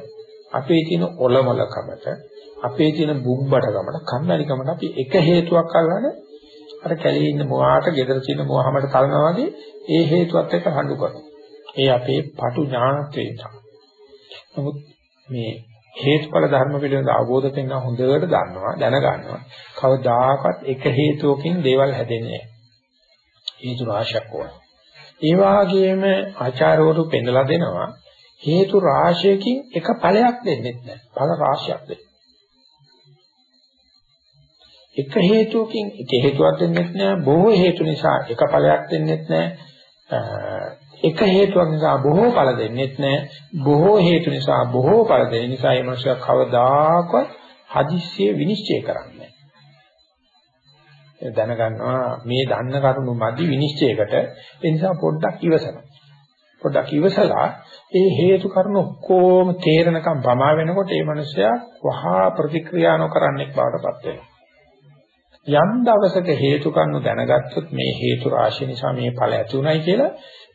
අපේ තියෙන ඔලමලකමට, අපේ තියෙන බුබ්බඩකමට, කම්මැලිකමට අපි එක හේතුවක් අල්ලගෙන අර කැලේ ඉන්න මොහාට gedara තියෙන මොහාමඩ තලනවා වගේ ඒ හේතුවත් එක්ක හඬු කරනවා. ඒ අපේ පටු ඥානත්වයෙන් තමයි. නමුත් මේ හේතුඵල ධර්ම පිළිබඳ අවබෝධ කරන හොඳට දන්නවා දැනගන්නවා. කවදාකවත් එක හේතුවකින් දේවල් හැදෙන්නේ නැහැ. හේතු රාශියක් ඕන. ඒ වගේම ආචාර්යවරු පෙන්නලා දෙනවා හේතු රාශියකින් එක ඵලයක් දෙන්නේ නැහැ. ඵල රාශියක් දෙන්නේ. එක හේතුවකින් එක හේතුවක් දෙන්නේ නැහැ. බොහෝ හේතු නිසා එක ඵලයක් දෙන්නේ නැහැ. එක හේතුවක් නිසා බොහෝ ඵල දෙන්නෙත් නැහැ. බොහෝ හේතු නිසා බොහෝ ඵල දෙන නිසා මේ මනුස්සයා කවදාකවත් හදිස්සිය විනිශ්චය කරන්නේ දැනගන්නවා මේ දන්න කරුණු මදි විනිශ්චයකට ඒ නිසා පොඩ්ඩක් ඉවසනවා. පොඩ්ඩක් ඉවසලා ඒ හේතු කරුණු ඔක්කොම තේරෙනකම් පමා වෙනකොට මේ මනුස්සයා වහා ප්‍රතික්‍රියා නොකරන්නෙක් බවටපත් වෙනවා. යම් දවසක හේතු කන්නු දැනගත්තොත් මේ හේතු රාශිය නිසා මේ ඵල ඇති උනායි කියලා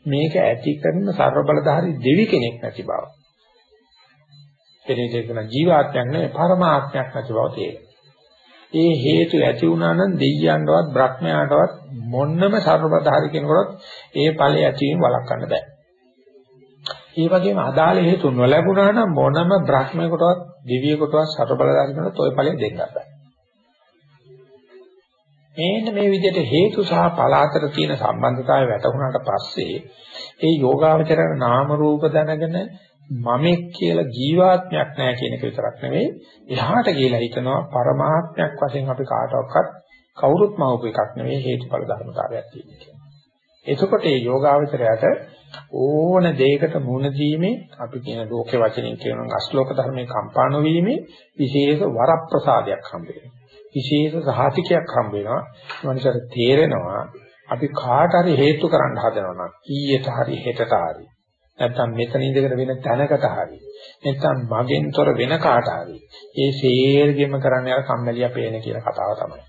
මේක ඇති කරන ਸਰව බලධාරි දෙවි කෙනෙක් නැති බව. එනිදේ කියන ජීවාත්මයක් නෙවෙයි පරමාත්මයක් නැති බව තේරෙනවා. ඒ හේතු ඇති වුණා නම් දෙවියන්ටවත් බ්‍රහ්මයාටවත් මොන්නම ਸਰබදාහරි කෙනෙකුට ඒ ඵලය ඇතිවීම වළක්වන්න බෑ. ඒ වගේම අදාළ හේතු නොලැබුණා නම් මොනම බ්‍රහ්මයකටවත් දිව්‍යයකටවත් ਸਰබදාහරි කෙනෙකුට ඔය ඵලය දෙන්න බෑ. මේන්න මේ විදිහට හේතු සහ ඵල අතර තියෙන සම්බන්ධතාවය වැටහුණාට පස්සේ ඒ යෝගාවචරණ නාම රූප දැනගෙන මමෙක් කියලා ජීවාත්මයක් නැහැ කියන එක විතරක් නෙවෙයි එහාට ගිහිලා හිතනවා පරමාත්මයක් වශයෙන් අපි කාටවත් කවුරුත් මවපු එකක් නෙවෙයි හේතුඵල ධර්මතාවයක් තියෙනවා. එතකොට මේ යෝගාවචරයට ඕන දෙයකට මුණ දීමේ අපි කියන ලෝකේ වචනින් කියන අශ්ලෝක ධර්මයේ කම්පා නොවීමේ විශේෂ වරප්‍රසාදයක් හම්බ වෙනවා. විශේෂ සහතිකයක් හම්බ වෙනවා. මනුස්සයර තේරෙනවා අපි කාට හරි හේතු කරන්න හදනවා නම් ඊයට හරි හෙටට හරි නැත්නම් මෙතන ඉඳගෙන වෙන තැනකට හරි නැත්නම් මගෙන්තර වෙන කාට හරි ඒ සේර්ගෙම කරන්න යන කම්මැලියා පේන කියලා කතාව තමයි.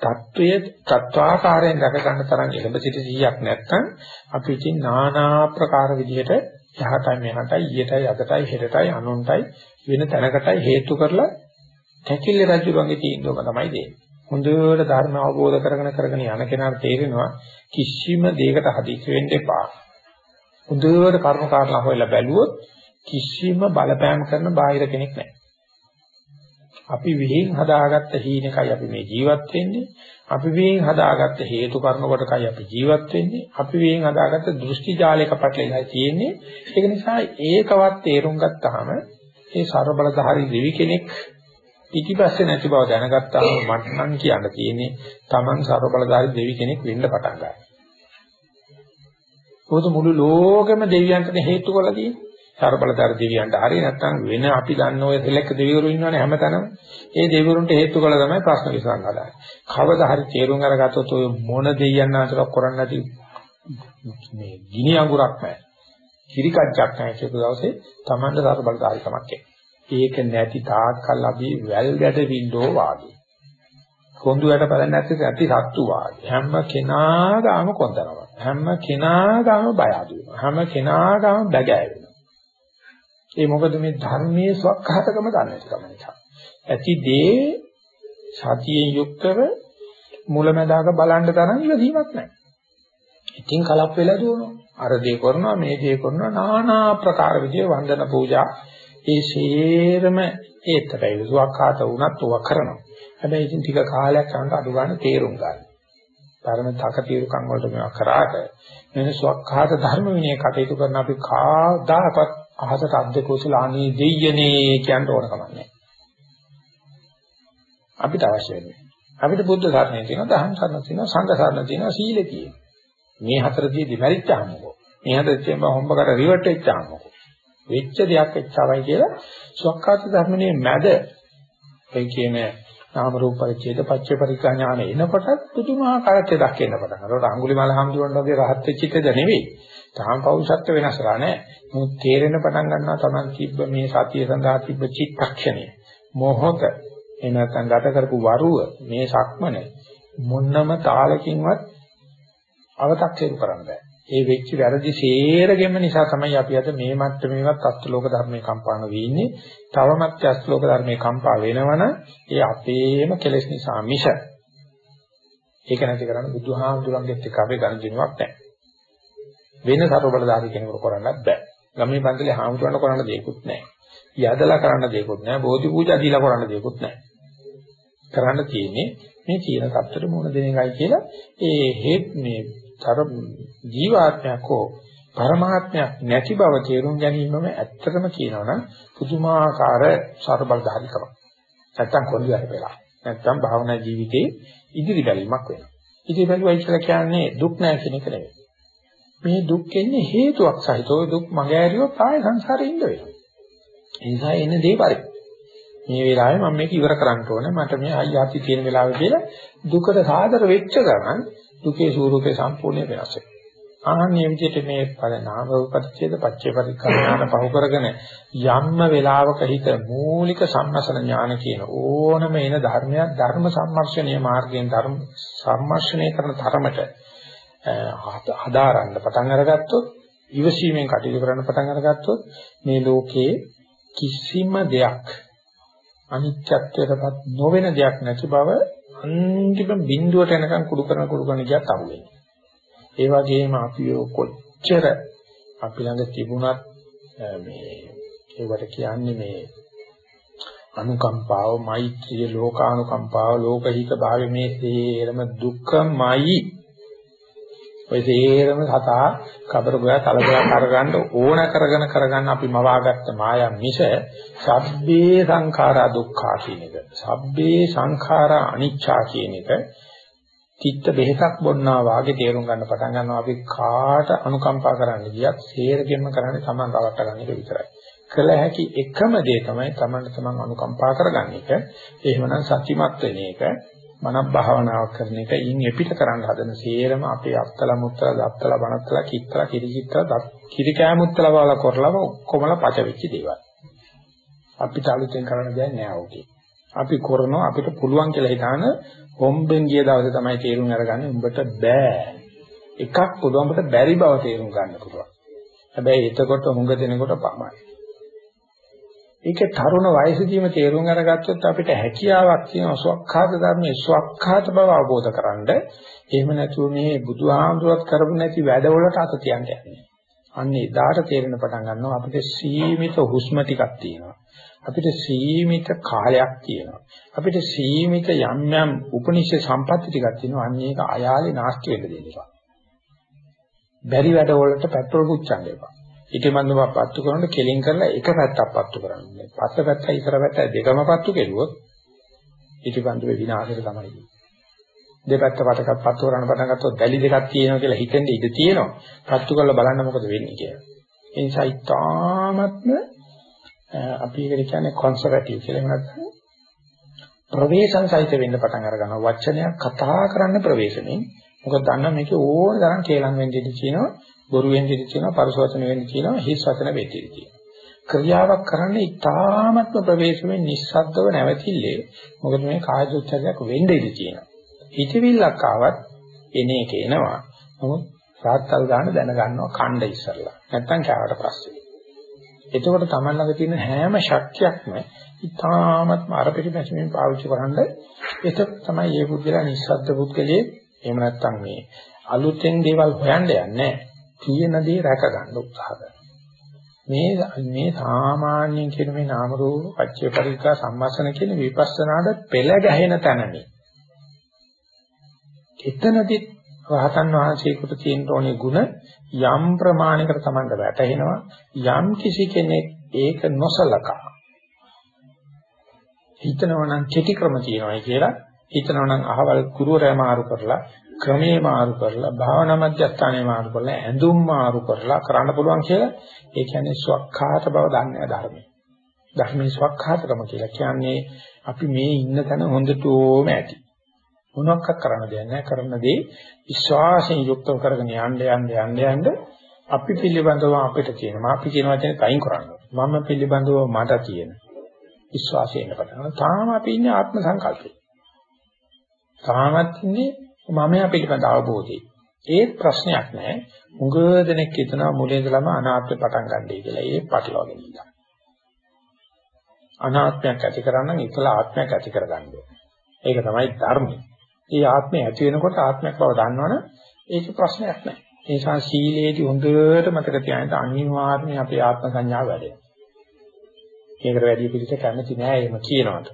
தত্ত্বය தত্ত্বাකාරයෙන් දැක ගන්න තරම් එළඹ සිට 100ක් නැත්නම් අපි ඉතින් নানা ආකාර විදිහට යහතන් යනටයි ඊටයි අදටයි හෙටටයි අනුන්ටයි වෙන තැනකටයි හේතු කරලා කැකිල්ල රජුගේ තීන්දුවම තමයි දෙන්නේ. හොඳට ධර්ම අවබෝධ කරගෙන කරගෙන යන කෙනාට තේරෙනවා කිසිම දෙයකට හදිසි වෙන්න එපා. හොඳට කර්ම කාරණා හොයලා බැලුවොත් කිසිම බලපෑම් කරන බාහිර කෙනෙක් නැහැ. අපි විහිං හදාගත්ත හීනකයි අපි මේ ජීවත් වෙන්නේ. අපි විහිං හදාගත්ත හේතු කර්ම කොටකයි අපි ජීවත් වෙන්නේ. අපි විහිං හදාගත්ත දෘෂ්ටි ජාලයක පැටලෙලා තියෙන්නේ. ඒක නිසා ඒකවත් තේරුම් ගත්තාම ඒ ਸਰබලධාරී දෙවි කෙනෙක් පිටිපස්සේ නැති බව දැනගත්තාම මට නම් කියන්න තියෙන්නේ Taman ਸਰබලධාරී දෙවි කෙනෙක් වෙන්න පටන් ගන්නවා. පොදු මුළු ලෝකෙම දෙවියන්ට හේතු කරලා තියෙන්නේ. ਸਰබලධාරී දෙවියන්ට හරිය නැත්නම් වෙන අපි දන්න ඔය සෙලෙක්ට දෙවිවරු ඉන්නවනේ හැමතැනම. ඒ දෙවිවරුන්ට හේතු කරලා තමයි ප්‍රශ්න විසඳන්න හදාන්නේ. කවදා හරි තේරුම් අරගත්තොත් ඔය මොන දෙවියන් අතරක් කරන්නේ නැති මේ ගිනි අඟුරක් නැහැ. කිරිකච්චක් නැහැ කියපු දවසේ Taman ਸਰබලධාරීකමක් එක්ක ඒක නැති තාක්කල් අපි වැල් ගැට වින්දෝ වාගේ. කොඳු යට බලන්නේ නැති ඇති සත්තු වාගේ. හැම කෙනාගාම කොන්දරනවා. හැම කෙනාගාම බය අඩු වෙනවා. හැම කෙනාගාම බැගෑ වෙනවා. ඒ මොකද මේ ධර්මයේ ස්වකහාතකම දන්නේ නැතිකම නිසා. ඇති දේ සතියෙන් යුක්තව මුලැමැදාක බලන්න තරම් ඉවසීමක් නැහැ. ඉතින් කලප් වෙලා දුවනවා. අර දේ කරනවා මේ දේ කරනවා নানা ආකාර විදිය වන්දන පූජා ඒ ශේරම ඒතරයි සුවක්ඛාත වුණත් ඔවා කරනවා. හැබැයි ඉතින් ටික කාලයක් යනකොට අඩු ගන්න තේරුම් ගන්න. ධර්ම තකතිරුකම් වලට මේවා කරාට මෙන්න සුවක්ඛාත ධර්ම විනය කටයුතු කරන අපි කාදාකත් අහසට අද්දකෝසල අනේ දෙයනේ කියන්න ඕන කමක් නැහැ. අපිට අවශ්‍ය වෙන්නේ. අපිට බුද්ධ ධර්මයේ තියෙනවා, ධම්ම සරණ තියෙනවා, සංඝ සරණ තියෙනවා, සීල තියෙනවා. මේ හතරදී දෙමරිච්චාමකෝ. මේ හතරෙන් හොම්බකට රිවර්ට් වෙච්චාමකෝ. වෙච්ච දෙයක් වෙච්චවයි කියලා සක්කාත ධර්මනේ මැද ඒ කියන්නේ නාම රූප පරිච්ඡේද පච්චේ පරික්ඛා ඥාන එනකොටත් පුදුමාකාරත්වය දක්වන්න පටන් ගන්නවා. ඒක අඟුලිමාල හම්දුරන් වගේ රහත් වෙච්ච එකද නෙවෙයි. තාම පෞෂත්ව වෙනස්ලා නැහැ. මොකද තේරෙන පටන් ගන්නවා Taman තිබ්බ මේ සතිය සඳහා තිබ්බ චිත්තක්ෂණය. මොහොත එහෙම නැත්නම් ගත කරපු වරුව මේ සක්මන මොන්නම තාලකින්වත් අව탁සේරු කරන්න බෑ. ඒ වෙච්ච වැරදි සේරගෙම නිසා තමයි අපි අද මේ මට්ටමේවත් අස්ත්‍රලෝක ධර්මයේ කම්පාන වෙන්නේ. තවමත් අස්ත්‍රලෝක ධර්මයේ කම්පා වෙනවනම් ඒ අපේම කෙලෙස් නිසා මිස. ඒක නැති කරන්න බුදුහාමුදුරන්ගෙත් එක්ක අපේ ගණජිනුවක් නැහැ. වෙන සර්වබලධාරී කෙනෙකුට කරන්නත් බෑ. ගමේ පන්සලේ හාමුදුරන්ට කරන්න දෙයක්වත් නැහැ. යදලා කරන්න දෙයක්වත් නැහැ. බෝධි පූජා දීලා කරන්න දෙයක්වත් නැහැ. කරන්න තියෙන්නේ මේ කියන සත්‍තර මොන දෙන එකයි කියලා ඒ හේත් මේ තර ජීවාත්මයක් හෝ පරමාත්මයක් නැති බව තේරුම් ගැනීමම ඇත්තටම කියනවනම් පුදුමාකාර ਸਰබලධාරිකමක්. නැත්තම් කොල්ලියට වෙලා. නැත්තම් භාවනා ජීවිතේ ඉදිරි බැලීමක් වෙනවා. ඉදිරි බැලුවයි කියලා කියන්නේ දුක් නැහැ කියන එක නෙවෙයි. මේ දුක් එන්නේ හේතුවක් සහිතව දුක් මගහැරියොත් ආය සංසාරේ ඉන්න වෙනවා. ඒ නිසා එන්නේ දේ පරි. මේ වෙලාවේ මම මේක ඉවර කරන්න ඕනේ. මට මේ අයියාති තියෙන වෙලාව කියලා දුකට සාදර වෙච්ච ගමන් දුකේ ස්වරූපේ සම්පූර්ණයෙන් වෙනස් වෙනවා. ආන්නේ විදිහට මේ පරිණාම රූපපරිච්ඡේද පච්චේ පරික්ඛාන පහු කරගෙන යම්ම වේලාවක හිත මූලික සම්මසන ඥාන කියන ඕනම එන ධර්මයක් ධර්ම සම්මර්ෂණීය මාර්ගයෙන් ධර්ම සම්මර්ෂණය කරන තරමට හදාරන්න පටන් අරගත්තොත් ඉවසීමෙන් කටයුතු කරන්න පටන් අරගත්තොත් මේ ලෝකේ කිසිම දෙයක් අනිත්‍යත්වයටපත් නොවන දෙයක් නැති බව අන්තිම බිඳුවට එනකන් කුඩු කරන කුඩු කරන ගියත් අහුවෙන්නේ. ඒ වගේම අපි කොච්චර අපි ළඟ තිබුණත් මේ ඒවට කියන්නේ මේ අනුකම්පාව, මෛත්‍රිය, ලෝකානුකම්පාව, ලෝකහිත භාවය මේ තේරම දුක්ඛමයි ඔය තේරම සතා කබර ගෝයා තලගලා කරගන්න ඕන කරගෙන කරගන්න අපි මවාගත්ත මායම් මිස සබ්බේ සංඛාරා දුක්ඛා කියන එක. සබ්බේ සංඛාරා අනිච්චා කියන එක චිත්ත බෙහෙතක් බොන්නා වාගේ තේරුම් ගන්න පටන් ගන්නවා අපි කාට අනුකම්පා කරන්න ගියත් සේරගෙම කරන්නේ Taman රවට්ට ගන්න එක විතරයි. කළ හැකි එකම දේ තමයි Tamanට Taman අනුකම්පා කරගන්න එක. එහෙමනම් සත්‍යමත් වෙන එක. මනක් භාවනාවක් කරන එක ඉන් එපිට කරන්න හදන සේරම අපේ අත්තල මුත්තල දත්තල බනත්තල කිත්තල කිරිකිත්තල කිරි කෑමුත්තල වල කරලව ඔක්කොමලා පච වෙච්ච දේවල්. අපිට අලුතෙන් කරන්න දෙයක් නෑ ඕකේ. අපි කරනවා අපිට පුළුවන් කියලා හිතාන හොම්බෙන් ගිය දවසේ තමයි තේරුම් අරගන්නේ උඹට බෑ. එකක් පුළුවන් උඹට බැරි බව තේරුම් ගන්න පුළුවන්. හැබැයි එතකොට හුඟ දෙනකොට පමණයි. ඒක තරුණ වයසදීම තේරුම් අරගත්තොත් අපිට හැකියාවක් තියෙන ස්වකහාත ධර්මයේ ස්වකහාත බව අවබෝධ කරගන්න. එහෙම නැතුව මේ බුදුහාමුදුරුවත් කරපු නැති වැඩවලට අත තියන්න යන්නේ. අන්න එදාට තේරෙන පටන් ගන්නවා අපිට සීමිත හුස්ම ටිකක් තියෙනවා. අපිට සීමිත කාලයක් තියෙනවා. අපිට සීමිත යම් යම් උපනිෂේ සම්පatti ටිකක් තියෙනවා. අන්න ඒක අයාලේ නාස්ති වෙන්න දෙන්න එපා. බැරි වැඩවලට පෙට්‍රල් පුච්චන්න එපා. ඉටිමන්දම පත්තු කරනකොට කෙලින් කරලා එක පැත්තක් පත්තු කරන්නේ. පස්ස පැත්ත ඉස්සර පැත්ත දෙකම පත්තු කෙරුවොත් ඉටිමන්දේ විනාශයට තමයි. දෙපැත්ත පටකත් පත්තු කරන්න පටන් ගත්තොත් දැලි දෙකක් තියෙනවා කියලා හිතෙන්න ඉඩ තියෙනවා. පත්තු කරලා බලන්න මොකද වෙන්නේ කියලා. ඒ නිසා ඉතාමත්ම අපි ඒකට කියන්නේ කොන්සර්වටිව් කියලා එහෙම නැත්නම් ප්‍රවේශම් සහිත වෙන්න පටන් අර ගන්නවා. වචනයක් කතා කරන්න ප්‍රවේශමෙන්. මොකද දන්න මේක ඕන තරම් කේලම් වෙන්න ඉඩ තියෙනවා. බොරු වෙන්න ඉඩ තියෙනවා, පරිසවචන වෙන්න තියෙනවා, හිස් වචන වෙන්න ඉඩ තියෙනවා. ක්‍රියාවක් කරන්නේ ඉතාමත්ම ප්‍රවේශමෙන් නිස්සද්දව නැවතිල්ලේ. මොකද මේ කාය දුච්චරයක් වෙන්න ඉඩ තියෙනවා. හිතවිල්ලක් ආවත් එන එක එනවා. නමුත් සාත්තල් ගන්න දැන ගන්නවා කණ්ඩ ඉස්සරලා. නැත්තම් කෑවට පස්සේ. එතකොට තමයි ළඟ තියෙන හැම ශක්තියක්ම ඉතාමත්ම අර පිටිපැසමින් පාවිච්චි කරන්න ඒක තමයි මේ බුද්ධලා නිස්සද්ද පුද්ගලයේ එහෙම නැත්තම් මේ අලුතෙන් දේවල් හොයන්න යන්නේ තියෙන දේ රැක ගන්න උත්සාහ මේ මේ සාමාන්‍යයෙන් කියන මේ නාම රූප පච්චේ පරිකා සම්මස්සන කියන විපස්සනාට පෙළ ගැහෙන තැනනේ. එතනදී රහතන් වහන්සේකට තියෙන ඕනේ ಗುಣ යම් ප්‍රමාණයකට Tamanda වැටහෙනවා යම් කිසි කෙනෙක් ඒක නොසලකා හිතනවා නම් කෙටි ක්‍රම තියෙනවා කියලා හිතනවා නම් අහවල් ගුරුවරයා මාරු කරලා ක්‍රමේ මාරු කරලා භාවනා මධ්‍යස්ථානේ මාරු කරලා ඇඳුම් මාරු කරලා කරන්න පුළුවන් කියලා ඒ කියන්නේ ස්වකහාත බව දන්නේ ධර්මයේ. ධර්මයේ ස්වකහාතකම කියලා කියන්නේ අපි මේ ඉන්න තැන හොඳටම ඇති. මොනවක් කරන්න දෙයක් නැහැ කරන දේ විශ්වාසයෙන් යුක්තව කරගෙන යන්න යන්න යන්න යන්න අපි පිළිබඳව අපිට තියෙනවා අපි කියන වචනේ කයින් කරන්නේ. මම පිළිබඳව මට තියෙන විශ්වාසයෙන් පටන් තාම අපි ඉන්නේ ආත්ම සංකල්පේ. තාමත් ඉන්නේ මමයා පිළිබඳ අවබෝධය. ඒ ප්‍රශ්නයක් නෑ. මුග දෙනෙක් හිතනවා මුලින් ඉඳලම අනාත්මය පටන් ගන්නයි කියලා. ඒ පටලවාගෙන ඉන්නවා. අනාත්මයක් ඇති කරන්න ඉතලා ආත්මයක් ඇති කරගන්න ඒක තමයි ධර්මය. ඒ ආත්මය ඇති වෙනකොට ආත්මයක් බව දන්නවනම් ඒක ප්‍රශ්නයක් නෑ. ඒ නිසා සීලේදී හොඳට මතක තියාගන්න අනිවාර්යයෙන් අපේ ආත්ම සංඥාව වැඩෙනවා. ඒකට වැඩි පිළිස කැමති නෑ එහෙම කියනවාට.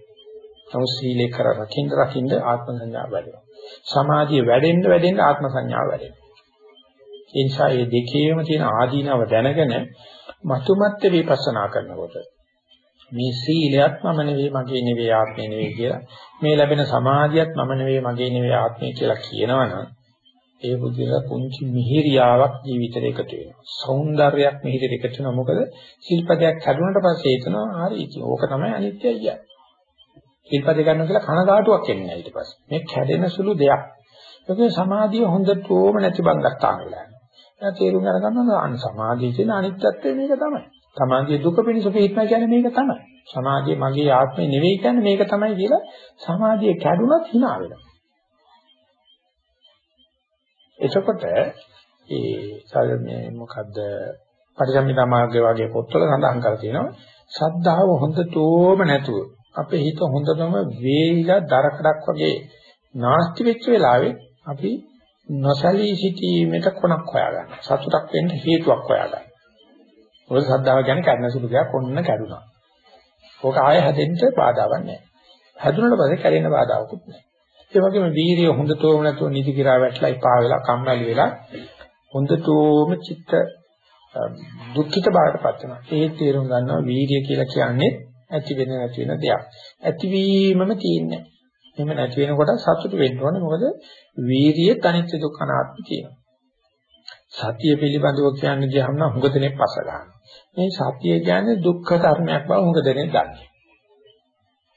නමුත් සීලේ කර රකින්න රකින්න ආත්ම සංඥාව වැඩෙනවා. සමාධිය වැඩෙන්න වැඩෙන්න ආත්ම සංඥාව වැඩෙනවා. ඒ නිසා මේ දෙකේම තියෙන ආදීනව දැනගෙන මතුමත් විපස්සනා කරනකොට මේ සීලයත් මම නෙවෙයි මගේ නෙවෙයි ආත්මේ නෙවෙයි කියලා මේ ලැබෙන සමාධියත් මම නෙවෙයි මගේ නෙවෙයි ආත්මේ කියලා කියනවනම් ඒ බුද්ධිලා පුංචි මිහිරියාවක් ජීවිතේට එකතු වෙනවා. సౌందර්යයක් මිහිරියට එකතු වෙනවා. මොකද ශිල්පදයක් හැදුනට පස්සේ හිතනවා හරි ඉතින් ඕක තමයි අනිත්‍යයි කියන්නේ. ශිල්පද ගන්නවා කියලා කනගාටුවක් එන්නේ නැහැ ඊට පස්සේ. මේ කැඩෙන සුළු දෙයක්. ඒක සමාධිය හොඳටම නැති බංගස්ථාන වෙලා. එයා තේරුම් අරගන්නවා අන්න සමාධියේ තියෙන අනිත්‍යත්වය මේක තමයි. සමාධියේ දුක පිණිස පිටනා කියන්නේ මේක තමයි. සමාධිය මගේ ආත්මේ නෙවෙයි කියන්නේ මේක තමයි කියලා සමාධිය කැඩුනත් hina වෙනවා. එතකොට ඒ මේ මොකද්ද පරිසම්මිතා මාර්ගය වගේ පොත්වල සඳහන් කරලා තියෙනවා සද්ධාව හොඳටම නැතුව අපේ හිත හොඳටම වේලිලා දරකඩක් වගේ නාස්ති වෙච්ච වෙලාවේ අපි නොසලී සිටීමේට කොනක් හොයාගන්න. සතුටක් වෙන්න හේතුවක් හොයාගන්න. ඔය සද්ධාව කියන්නේ කර්ණ සුළු දෙයක් ඔන්න කැඩුනා. ඕක ආයෙ හැදෙන්න බාධාවක් නැහැ. හැදුනට පස්සේ කැඩෙන්න බාධාවකුත් නැහැ. ඒ වගේම වීරිය හොඳටම නැතුව නිදි කිරා වැටලා ඉපා වෙලා කම්මැලි වෙලා හොඳටම චිත්ත දුක්ඛිත බවටපත් වෙනවා. ඒ තේරුම් ගන්නවා වීරිය කියලා කියන්නේ ඇති වෙන නැති වෙන දෙයක්. ඇතිවීමම තියෙන්නේ. එහෙම නැති වෙනකොට සතුට වෙන්න ඕනේ. මොකද වීරිය අනිත්‍ය දුක්ඛ අනාත්ම කියනවා. සතිය පිළිබඳව කියන්නේ ගියාම නම් හුඟ දෙනෙක් පස්ස ගන්නවා. මේ සතිය කියන්නේ දුක්ඛ ධර්මයක් බව හුඟ දෙනෙක් දන්නේ.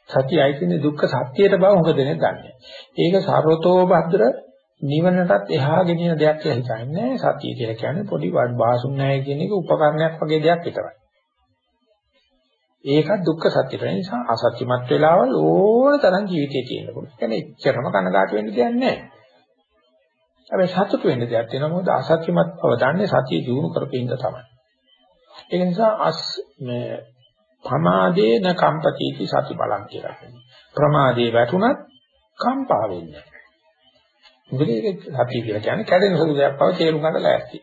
සතියයි කියන්නේ දුක්ඛ සත්‍යයට බව හුඟ දෙනෙක් දන්නේ. ඒක සර්වතෝ භද්‍ර නිවනටත් එහා ගෙනියන දෙයක් කියලා හිතන්නේ සතිය කියලා කියන්නේ පොඩි වාසුන්නය කියන එක උපකරණයක් වගේ දෙයක් විතරයි. ඒකත් දුක්ඛ සත්‍යය. ඒ නිසා අසත්‍යමත් වෙලාවල් ඕන තරම් ජීවිතේ තියෙන්න පුළුවන්. ඒ කියන්නේ එච්චරම කනගාටු වෙන්න දෙයක් නැහැ. හැබැයි සතුට වෙන්න දෙයක් තියෙනවා මොකද අසත්‍යමත් බව දන්නේ සතිය දිනු කරපින්ද තමයි. ඒ නිසා අස් මේ ප්‍රමාදේන කම්පතිති සති බලං කියලා කියනවා. ප්‍රමාදේ වැටුණත් කම්පා වෙන්නේ නැහැ. මොකද ඒක සතිය කියලා කියන්නේ කැඩෙන සුළු දෙයක් බව තේරුම් ගන්න ලෑස්ති.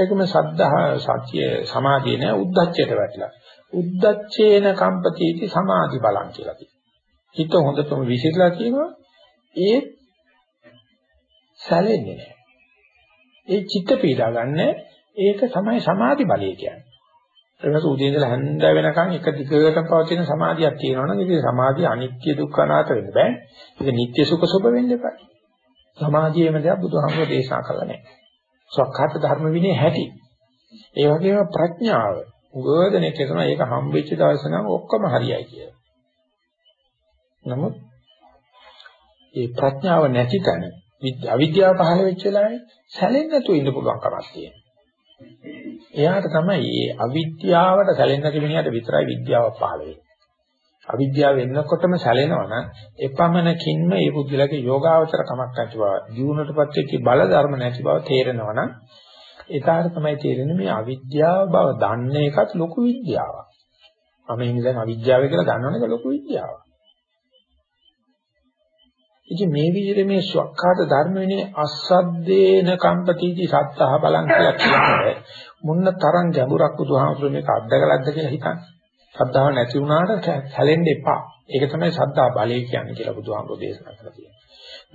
ඒකම සද්ධා සත්‍ය සමාධිය නෑ උද්දච්චයට වැටලා. උද්දච්චේන කම්පතිති සමාධි බලං කියලා කියනවා. හිත හොඳටම විසිරලා කියනවා ඒ සැලෙන්නේ නෑ. ඒ චිත්ත පීඩා ගන්න ඒක තමයි සමාධි බලය කියන්නේ. එනස උදේ ඉඳලා හැන්ද වෙනකන් එක දිගට පවතින සමාධියක් තියෙනවා නම් ඉතින් සමාධිය අනිත්‍ය දුක්ඛ අනාත්ම වෙන්න බෑ. ඒක නිට්ටය සුඛ සුභ වෙන්න එපා. සමාධියේම දෙයක් බුදුහාමුදුරේ දේශනා කළා නෑ. සක්කාත ධර්ම විනේ හැටි. ඒ වගේම ප්‍රඥාව. උගෝදනේ කියනවා ඒක හම්බෙච්ච දවස නම් ඔක්කොම හරියයි කියලා. නමුත් ඒ ප්‍රඥාව නැති තැන අවිද්‍යාව පහළ වෙච්ච වෙලාවේ සැලෙන්නේ නැතුව ඉන්න පුළුවන් කමක් තියෙනවා. එයාට තමයි මේ අවිද්‍යාවට සැලෙන්න කිමිනියට විතරයි විද්‍යාව පහළ වෙන්නේ. අවිද්‍යාව එන්නකොටම සැලෙනවා නම් එපමණකින්ම මේ බුද්ධලගේ යෝගාවචර කමක් නැති බව, ජීවුණටපත් වෙච්ච බල ධර්ම නැති බව තේරෙනවා නම් ඒකාර තමයි තේරෙන්නේ මේ අවිද්‍යාව බව දන්න එකත් ලොකු විද්‍යාවක්. මම ඉන්නේ දැන් අවිද්‍යාව කියලා දන්නවනේ ඒක ලොකු විද්‍යාවක්. ඉතින් මේ විදිහට මේ ස්වකහාත ධර්ම වෙනේ අස්සද්දේන කම්පතිති සත්තහ බලං කියලා කියන්නේ මොන්න තරම් ගැඹුරක් බුදුහාමුදුරුවෝ මේක අත්දකලාද කියලා හිතන්නේ. ශ්‍රද්ධාව නැති වුණාට සැලෙන්න එපා. ඒක තමයි ශ්‍රද්ධා බලය කියන්නේ කියලා බුදුහාමුදුරෝ දේශනා කරලා තියෙනවා.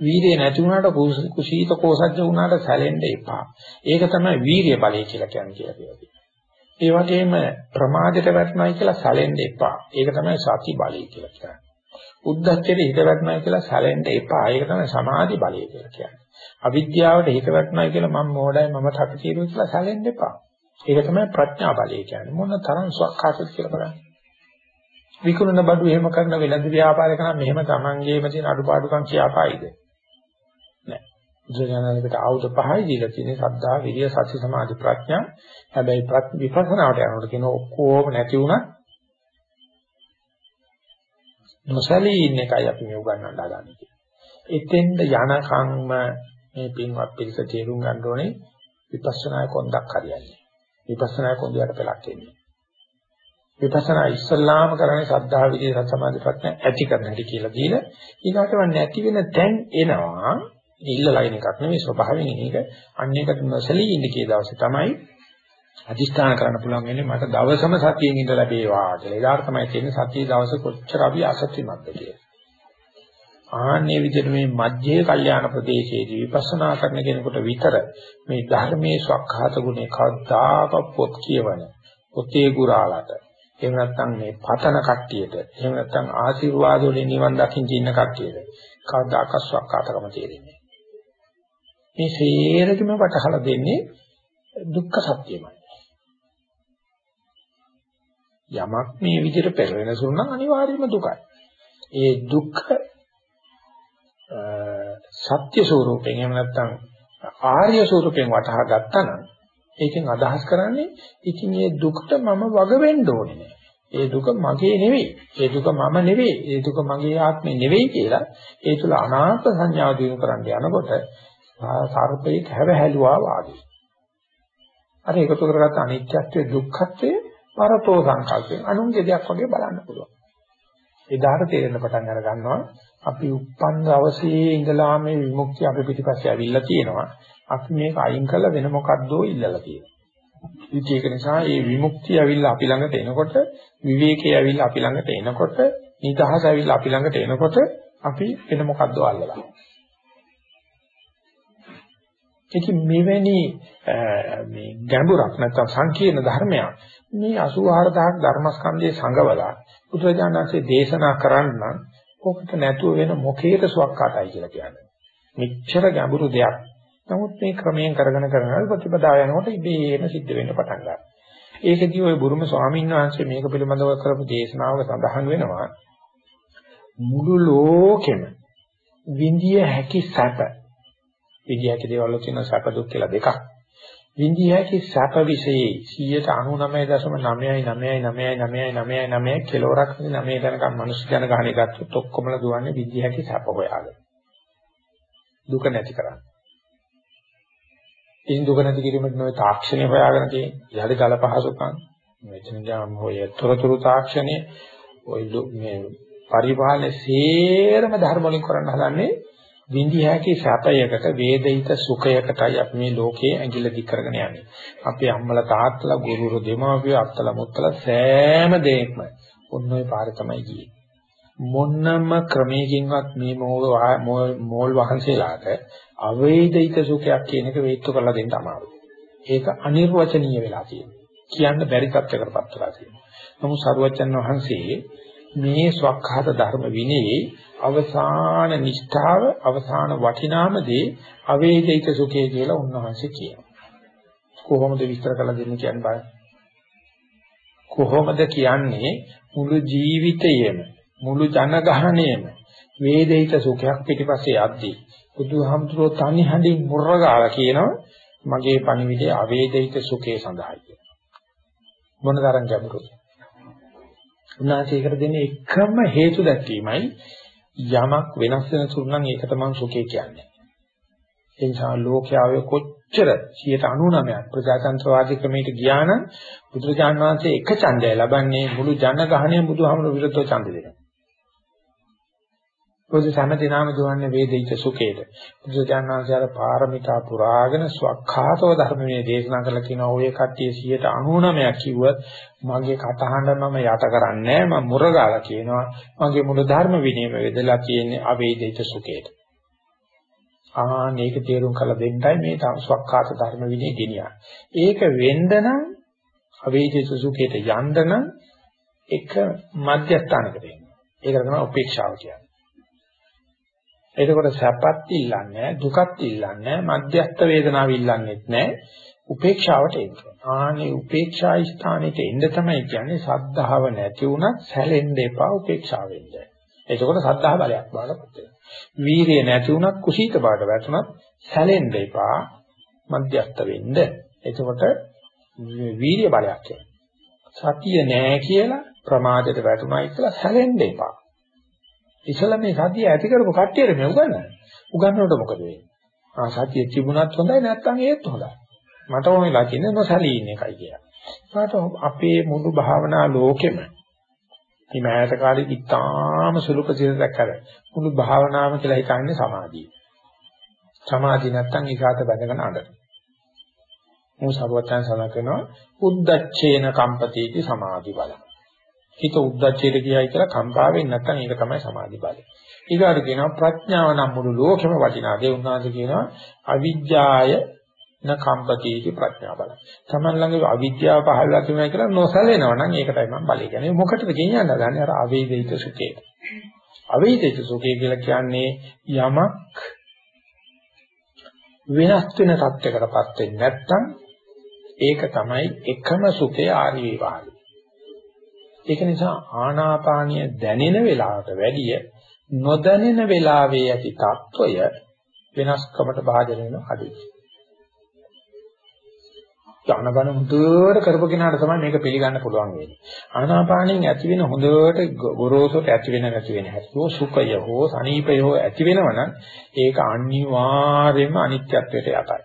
වීරිය නැති වුණාට කුසීත කෝසජ්ජ වුණාට සැලෙන්න එපා. ඒක තමයි වීරිය බලය කියලා කියන්නේ කියලා කියනවා. ඒ වගේම ප්‍රමාදයට වැටෙනයි කියලා සැලෙන්න එපා. ඒක තමයි සති බලය කියලා කියන්නේ. උද්දච්චයට හිත වැටෙනයි කියලා සැලෙන්න එපා. ඒක තමයි සමාධි බලය කියලා කියන්නේ. අවිද්‍යාවට හිත වැටෙනයි කියලා මම මොඩයි මම තකතිරුයි කියලා සැලෙන්න එපා. ඒක තමයි ප්‍රඥා බලය කියන්නේ. මොන තරම් සක්කාසද කියලා බලන්න. විකුණන බඩු එහෙම කරන වෙළඳ ව්‍යාපාර කරන මෙහෙම Tamangeම තියෙන අඩුපාඩුකම් කියාපායිද? නෑ. බුදුජානකයට ආයුධ පහයි දීලා තියෙන්නේ සද්ධා විරිය සති සමාධි ප්‍රඥා. හැබැයි විපස්සනාවට යනකොට කියන ඔක්කොම නැති වුණා. නොසලී ඉන්න එකයි අපි මේ උගන්වන්න හදාගන්නේ. එතෙන්ද යනකම්ම මේ පින්වත් පිළිස තේරුම් ගන්න ඕනේ විපස්සනා කොන්දක් හරියන්නේ. විපස්සනා කොන්දයට පළක් එන්නේ. විපස්සනා ඉස්සල්ලාම කරන්නේ සද්ධා විදිය සමාධි ප්‍රඥා ඇති කරන හැටි කියලා දීලා ඊගාටම නැති වෙන තැන් එනවා ඉල්ලලා ඉන එකක් නෙමෙයි ස්වභාවයෙන් එන එක අන්න ඒකට නොසලී ඉන්න කී දවසේ තමයි අදිෂ්ඨාන කරන්න පුළුවන් වෙන්නේ මට දවසම සතියෙන් ඉඳ ලැබේවා කියලා. ඒදාට තමයි තියෙන්නේ සතිය දවස කොච්චර අපි අසත්‍යමත්ද කියලා. ආන්නේ විදිහට මේ මධ්‍යේ කල්යාණ ප්‍රදේශයේදී විපස්සනා කරන කෙනෙකුට විතර මේ ධර්මයේ ස්වකහාත ගුණේ කවදාක පොත් කියවන පොතේ ගුරාලට එහෙම නැත්නම් මේ පතන කට්ටියට එහෙම නැත්නම් ආශිර්වාද වලින් නිවන් දකින්න ඉන්න කට්ටියට කවදාක ස්වකහාතකම තේරෙන්නේ මේ සේරකම වටහලා දෙන්නේ දුක්ඛ සත්‍යමයි. යමක් මේ විදිහට පෙරවෙන සුන් නම් අනිවාර්යයෙන්ම දුකයි. ඒ දුක්ඛ සත්‍ය ස්වરૂපයෙන් එහෙම නැත්නම් ආර්ය ස්වરૂපයෙන් වටහා ගත්තා නම් ඒකෙන් අදහස් කරන්නේ ඉතින් මේ දුකට මම වග වෙන්න ඕනේ නෑ. ඒ දුක මගේ නෙවෙයි. ඒ දුක මම නෙවෙයි. ඒ දුක මගේ ආත්මේ නෙවෙයි කියලා ඒ තුල අනාත්ම සංඥාව දිනු කරන්න යනකොට සර්පේ කැව හැලුවා වාගේ. අර එකතු කරගත්ත අනිත්‍යත්වයේ දුක්ඛත්වයේ පරතෝ සංකල්පයෙන් අනුන්ගේ දෙයක් වගේ බලන්න පුළුවන්. එදාට තේරෙන පටන් අර ගන්නවා අපි උප්පන් දවසේ ඉඳලා මේ විමුක්තිය අපේ පිටිපස්සේ ඇවිල්ලා තියෙනවා. අපි මේක අයින් කරලා වෙන මොකද්දෝ ඉල්ලලා තියෙනවා. ඉතින් ඒක නිසා මේ විමුක්තිය ඇවිල්ලා අපි ළඟට එනකොට විවේකය ඇවිල්ලා අපි ළඟට එනකොට නිදහස ඇවිල්ලා අපි ළඟට එනකොට අපි වෙන මොකද්දෝ අල්ලලා. ඉතින් මෙවැනි මේ ගැඹුරක් නැත්නම් සංකීර්ණ ධර්මයක් මේ 84000ක් ධර්මස්කන්ධයේ සංගවලා බුදුරජාණන්සේ දේශනා කරන්න කොකට නැතුව වෙන මොකේට සුවක්කාටයි කියලා කියන්නේ. මෙච්චර ගැඹුරු දෙයක්. නමුත් මේ ක්‍රමයෙන් කරගෙන කරගෙන ප්‍රතිපදාව යනකොට ඉබේම සිද්ධ වෙන්න පටන් ගන්නවා. ඒකදී ওই බුරුම ස්වාමීන් වහන්සේ මේක පිළිබඳව කරපු දේශනාවක සඳහන් වෙනවා මුළු ලෝකෙම විඳිය හැකි සැප විඳිය හැකි දේවල් වල තියෙන සැප දුක් කියලා දෙකක්. විඳිය හැකි සැප විශේෂයේ 99.9999999 කෙලවරක් 9 දනකම් මිනිස් ජන ගහණය ගත්තොත් ඔක්කොමලා දුවන්නේ විඳිය හැකි සැප හොයාගෙන. දුක නැති කරන්නේ. ඉන් දුක නැති කිරීමට නෝ තාක්ෂණය හොයාගෙන තියෙන්නේ. යහද ගල පහසුකම්. මෙතන ගියාම ඔය තොරතුරු තාක්ෂණය ඔය මේ පරිපාලන සේරම ධර්ම වලින් කරන්න හදන්නේ විඳි හැකි සැපයකට වේදිත සුඛයකටයි අපි මේ ලෝකයේ ඇඟිල්ල දික් කරගෙන යන්නේ. අපේ අම්මලා තාත්තලා ගුරුවරු දෙමාපියෝ අත්තලා මුත්තලා සෑම දෙයක්ම ඔන්න ඔය පාර තමයි ගියේ. මොන්නම ක්‍රමයකින්වත් මේ මෝල් වහන්සේලාට අවේදිත සුඛයක් කියන එක වේත්තු කරලා දෙන්න අමාරුයි. ඒක අනිර්වචනීය වෙලා තියෙනවා. කියන්න බැරි තත්ත්වයකටපත් වෙලා තියෙනවා. නමුත් සරුවචන් වහන්සේ මේ ස්වකහත ධර්ම විනයේ අවසාන නිෂ්ඨාව අවසාන වටිනාම දේ අවේදිත සුඛය කියලා උන්වහන්සේ කියනවා. කොහොමද විස්තර කරලා දෙන්නේ කියන්න බලන්න. කොහොමද කියන්නේ මුළු ජීවිතයේම මුළු ජනගහණයම වේදිත සුඛයක් පිටිපස්සේ යද්දී බුදුහාමුදුරුවෝ තනි හඬින් මුර්රගාලා කියනවා මගේ පණිවිඩය අවේදිත සුඛේ සඳහායි. මොන තරම් ගැඹුරුද? උන්වහන්සේකට දෙන්නේ එකම හේතු දැක්වීමයි යමක් වෙනස් වෙන තුරු නම් ඒකට මම සුඛය කියන්නේ. ඒ නිසා ලෝකයාවේ කොච්චර 99ක් ප්‍රජාතන්ත්‍රවාදී ක්‍රමයට ගියා නම් බුදුරජාණන් වහන්සේ එක ඡන්දය ලබන්නේ මුළු ජනගහණය බුදුහාමුදුරු විරුද්ධව ඡන්ද දෙනවා. පොදු සම්මතිනාම දුවන්නේ වේදිත සුඛේට. බුදුරජාණන් වහන්සේ අර පාරමිතා පුරාගෙන ස්වකහාතව ධර්මයේ දේශනා කරලා කියනවා ඔය කට්ටිය 99ක් කිව්වත් මගේ කටහඬ මම යට කරන්නේ මම මුරගාලා කියනවා මගේ මුළු ධර්ම විනයම වෙදලා තියෙන්නේ අවේදිත සුඛේට. ආ මේක තේරුම් කරලා දෙන්නයි මේ ස්වකහාත ධර්ම විනය ගෙනියන්නේ. ඒක වෙන්න නම් අවේදිත සුඛේට යන්න නම් එක මධ්‍යස්ථානකට එන්න. ඒකට තමයි උපේක්ෂාව කියන්නේ. එතකොට සැපත් ඉල්ලන්නේ දුකත් ඉල්ලන්නේ මධ්‍යස්ථ වේදනාව ඉල්ලන්නේත් නැහැ උපේක්ෂාවට එන්න. ආනේ උපේක්ෂා ස්ථානෙට එන්න තමයි කියන්නේ සද්ධාව නැති වුණත් සැලෙන්න එපා උපේක්ෂාව වෙන්න. එතකොට සද්ධා බලයක් බාටපත් වෙනවා. වීරිය නැති වුණත් කුසීත බාට වැටුණත් සැලෙන්න එපා මධ්‍යස්ථ වෙන්න. එතකොට වීරිය බලයක් සතිය නැහැ කියලා ප්‍රමාදයට වැටුණයි කියලා සැලෙන්න එපා. ඉතල මේ සතිය ඇති කරපු කට්ටියට මේ උගන්වන්නේ. උගන්වනකොට මොකද වෙන්නේ? ආ සතිය තිබුණත් හොඳයි නැත්නම් ඒත් හොඳයි. මට ඕනෙලා කියන්නේ නොසලී ඉන්න එකයි කියලා. ඒකට අපේ මුළු භාවනා ලෝකෙම මේ මෑත කාලේ ඉතාම සුළු ප්‍රතිශතයක් කර මුළු භාවනාවම කියලා හිතන්නේ සමාධිය. සමාධිය නැත්නම් ඒකාත බැඳගෙන අඬන. මෝ සර්වචන් සලකනවා උද්දච්චේන කම්පතිටි සමාධි බලය. හිත උද්දච්චයට ගියයි කියලා කම්පා වෙන්නේ නැත්නම් ඒක තමයි සමාධි බලය. ඊගාට කියනවා ප්‍රඥාව නම් මුළු ලෝකෙම වටිනා දේ උන්වහන්සේ කියනවා අවිජ්ජාය න කම්පතිටි ප්‍රඥා බලය. Taman ළඟ අවිද්‍යාව පහළලා තියෙනවා කියලා නොසලෙනවා නම් ඒකටයි මම බලය කියන්නේ. මොකටද කියන්නේ අදන්නේ අර අවේදිත සුඛේ. අවේදිත සුඛේ කියලා කියන්නේ යමක් වෙනස් වෙන තත්යකටපත් වෙන්නේ නැත්නම් ඒක තමයි එකම සුඛේ ආර්ය විවාහය. ඒක නිසා ආනාපානිය දැනෙන වෙලාවට වැඩිය නොදැනෙන වෙලාවේ ඇති తত্ত্বය වෙනස්කමට භාජනය වෙන අඩුයි. ආනාපාන හොඳට කරපු කෙනාට තමයි මේක පිළිගන්න පුළුවන් වෙන්නේ. ආනාපානෙන් ඇති වෙන හොඳට ගොරෝසුට ඇති වෙන නැති වෙන හැටෝ සුඛය හෝ සනීපය හෝ ඇති වෙනවනම් ඒක අනිවාර්යයෙන්ම අනිත්‍යත්වයට යටයි.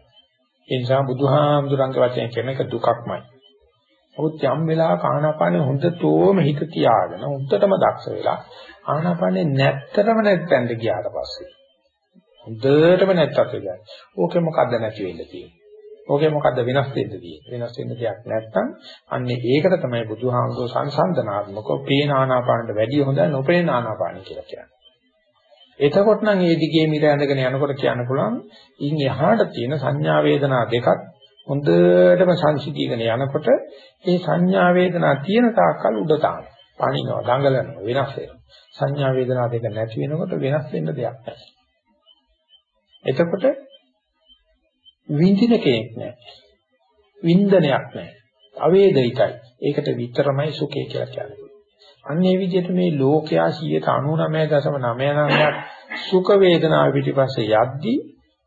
ඒ නිසා බුදුහාමුදුරන්ගේ වචනේ කියන එක දුකක්මයි. ඔහොත් යම් වෙලාවක ආනාපානෙ හොඳටම හිත තියාගෙන හොඳටම දක්ෂ වෙලා ආනාපානෙ නැත්තරම නැත්තෙන්ද ගියාට පස්සේ හොඳටම නැත්තත් කියන්නේ. ඕකේ මොකද්ද නැති වෙන්න තියෙන්නේ? ඕකේ මොකද්ද වෙනස් වෙන්න තියෙන්නේ? වෙනස් වෙන්න දෙයක් නැත්තම් අන්නේ ඒකට තමයි බුදුහාමුදුර සංසන්දනාත්මකව පේන ආනාපානට වැඩිය හොඳ නොපේන ආනාපාන කියලා කියන්නේ. එතකොට නම් මේ දිගේ මිර ඇඳගෙන යනකොට කියන්න පුළුවන් ඉන් එහාට තියෙන සංඥා වේදනා දෙකක් හොඳටම සංසිඳීගෙන යනකොට මේ සංඥා වේදනා තියෙන තාක්කල් උඩ තාන. පණිනවා, දඟලනවා, වෙනස් වෙනවා. සංඥා වේදනා දෙක නැති වෙනකොට වෙනස් වෙන්න දෙයක් නැහැ. එතකොට විඳින කෙනෙක් නැහැ. වින්දනයක් නැහැ. අවේදිතයි. ඒකට විතරමයි සුඛය කියලා කියන්නේ. අන්න ඒ විදිහට මේ ලෝකයා 99.99ක් සුඛ වේදනාව පිටිපස්සේ යද්දී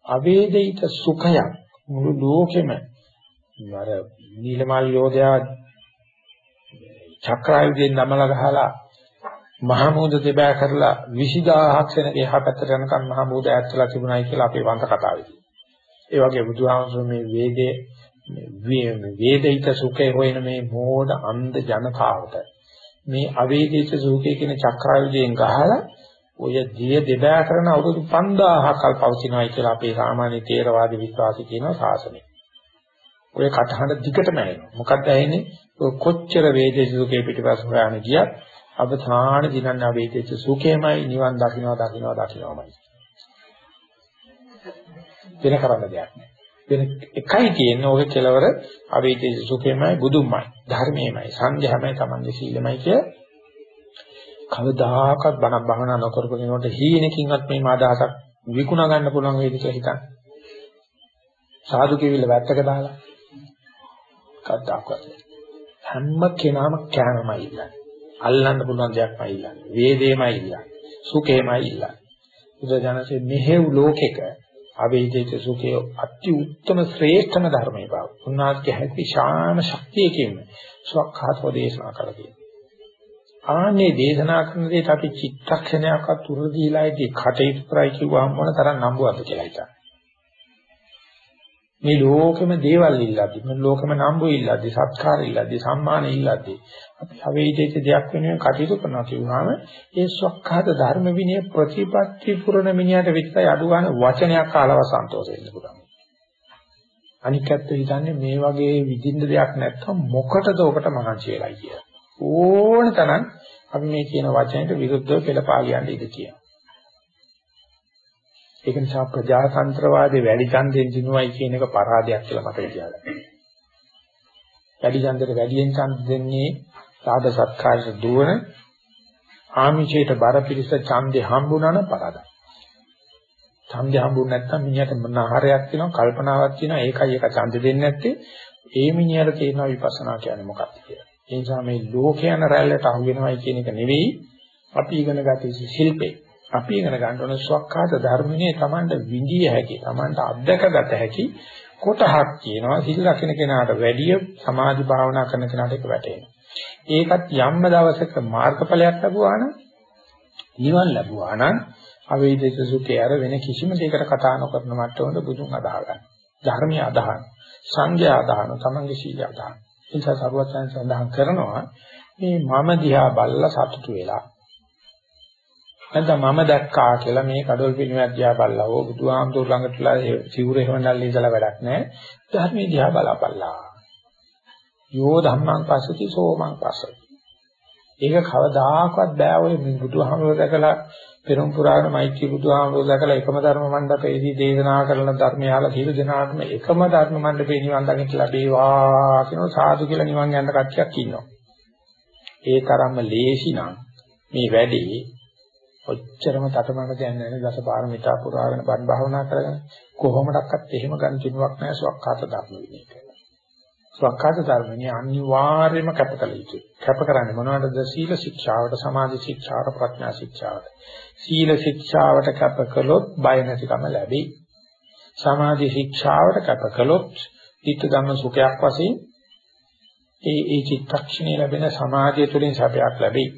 අවේදිත සුඛයක් මුළු ලෝකෙම අර නීලමල් යෝධයා චක්‍රායුධයෙන් නමල ගහලා මහමෝද දෙබෑ කරලා 20000ක් වෙන එහා පැත්තට යනකම් මහමෝද ඈත්ලා තිබුණයි කියලා අපේ වංශ කතාවේදී. ඒ වගේ බුදුහාමුදුරුවෝ මේ වේදේ මේ වේදිත සුඛේ හොයන මේ මෝඩ අන්ධ ජනතාවට මේ අවේදිත සුඛේ කියන චක්‍රායුධයෙන් ගහලා ඔය දිය දෙබෑ කරන අවුරුදු 5000ක් කල් පවතිනවායි කියලා අපේ සාමාන්‍ය තේරවාදී විශ්වාසී කියනවා සාසනය. ඔය කටහඬ දිගටම ඇහෙනවා. මොකක්ද ඇහෙන්නේ? කොච්චර වේදිත සුඛේ පිටිපස්ස හොයාගෙන ගියත් අවධාන දිනන්න අවේදිත සුඛේමයි නිවන් දකින්නවා දකින්නවා දකින්නවාමයි. වෙන කරන්න දෙයක් නැහැ. වෙන එකයි තියෙන්නේ ඔය කෙලවර අවේදිත සුඛේමයි බුදුමයි ධර්මයේමයි සංඝයාමයි තමන්ගේ සීලමයි කිය කවදාකවත් බණක් බහනා නොකරපු කෙනෙකුට හීනකින්වත් මේ මාදාසක් විකුණා ගන්න පුළුවන් වේද කියලා හිතන්න. සාදු කිවිල වැත්තක දාලා කද්දාකවත් හැම කෙනාම කෑමමයි ඉන්නේ. අල්ලන්න පුළුවන් දෙයක්මයි ඉන්නේ. වේදේමයි ඉන්නේ. සුඛේමයි ඉන්නේ. බුදුජානකේ මෙහෙව් ලෝකෙක අවේදිත සුඛය අති උත්තම ශ්‍රේෂ්ඨම ධර්මයි බව. උන්වහන්සේගේ හැකි ශාන ශක්තියකින් සවක්ඛාතෝ දේශනා කළා කියනවා. ආන්නේ දේශනා කරන දෙයට අපි චිත්තක්ෂණයක්වත් උර දීලායිදී කටයුතු කරයි කිව්වම මොන තරම් නම්බුවක්ද කියලා හිතන්න. මේ ලෝකෙම දේවල් ඉල්ලද්දි මේ ලෝකෙම නම්බු ඉල්ලද්දි සත්කාර ඉල්ලද්දි සම්මාන ඉල්ලද්දි අපි අවේදිත දෙයක් වෙනුවෙන් කටයුතු කරනවා කියුවාම ඒ සක්කාත ධර්ම විනය ප්‍රතිපත්ති පුරණ මිනිහට විතරයි අඩු ගන්න වචනයක් කාලව සන්තෝෂ වෙන්න පුළුවන්. අනිකත් හිතන්නේ මේ වගේ විඳින්න දෙයක් නැත්නම් මොකටද ඔකට මහන්සි වෙලා කියලා. ඕන තරම් අපි මේ කියන වචනයට විරුද්ධව පෙළපාලියන්න ඉඩ කියනවා. ඒක නිසා ප්‍රජාතන්ත්‍රවාදී වැඩි ඡන්දෙන් දිනුවයි කියන එක පරාදයක් කියලා මට කියනවා. වැඩි ඡන්දෙට වැඩියෙන් ඡන්ද දෙන්නේ සාද සත්කාරයට දුවන ආමිෂයට බර පිළිස ඡන්දේ හම්බුනා නම් පරාදයි. ඡන්දේ හම්බුනේ නැත්නම් මිනිහට මොන ආහාරයක් තියෙනවා කල්පනාවක් තියෙනවා ඒකයි එක ඡන්ද දෙන්නේ නැත්තේ ඒ මිනිහට තේරෙනවා විපස්සනා කියන්නේ මොකක්ද කියලා. ඒ නිසා මේ ලෝකයන් රැල්ලට අහු වෙනවයි කියන එක නෙවෙයි අපි ඉගෙන ගත යුතු ශිල්පේ. අපි ඉගෙන ගන්න ඕන ස්වකහාත ධර්මනේ Tamanට විඳිය හැකි, Tamanට අත්දකගත හැකි කොටහක් කියනවා. සිල් රකින්න කෙනාට වැඩිය සමාධි භාවනා කරන කෙනාට ඒක වැටෙනවා. ඒකත් යම්ම දවසක මාර්ගඵලයක් ලැබුවා නම් නිවන් ලැබුවා නම් අවේදිත සුඛය අර වෙන කිසිම දෙයකට කතා නොකරන මට්ටමද බුදුන් අදහ ගන්න. ධර්මීය අදහන, සංඝයා අදහන, තමන්ගේ සීල අදහන. ඒ නිසා සරුවචයන් සඳහන් කරනවා මේ මම දිහා බල්ලා සතුටු වෙලා නැත්නම් මම දැක්කා කියලා මේ කඩොල් පිළිමයක් දිහා බල්ලා ඕ බුදුහාමුදුර ළඟටලා සිවුර එහෙමනල්ල ඉඳලා වැඩක් නැහැ. ධර්මයේ දිහා බලපල්ලා. යෝ ධම්මං පස්සති සෝමං පස්සති. ඒක කවදාකවත් බෑ ඔය බුදුහාමුදුර දැකලා පෙරම් පුරාණ මෛත්‍රී බුදුහාමුදුර දැකලා එකම ධර්ම මණ්ඩපයේදී දේශනා කරන ධර්මය අහලා සියලු දෙනාටම එකම ධර්ම මණ්ඩපේ නිවන් දකින්න ලැබේවා කියන සාදු කියලා නිවන් යන කට්ටියක් ඉන්නවා. ඒ තරම්ම ලේසි නම් මේ වැඩේ ඔච්චරම තටමඬ දැනන්නේ නැහැ දසපාරමිතා පුරාගෙන බණ භාවනා කරගෙන කොහොමඩක්වත් එහෙම ගන්න කිනුවක් නැහැ සවක්කාත ධර්ම විනයක. සවක්කාත ධර්මනේ අනිවාර්යයෙන්ම කැපකල යුතුයි. කැප කරන්නේ මොනවටද? සීල ශික්ෂාවට, සමාධි ශික්ෂාවට, ප්‍රඥා ශික්ෂාවට. සීල ශික්ෂාවට කැප කළොත් බය නැතිකම ලැබෙයි. සමාධි ශික්ෂාවට කැප කළොත් ධිට්ඨ ධම්ම සුඛයක් වශයෙන් ඒ ඒ චිත්තක්ෂණේ ලැබෙන සමාධිය තුළින් සැපයක් ලැබෙයි.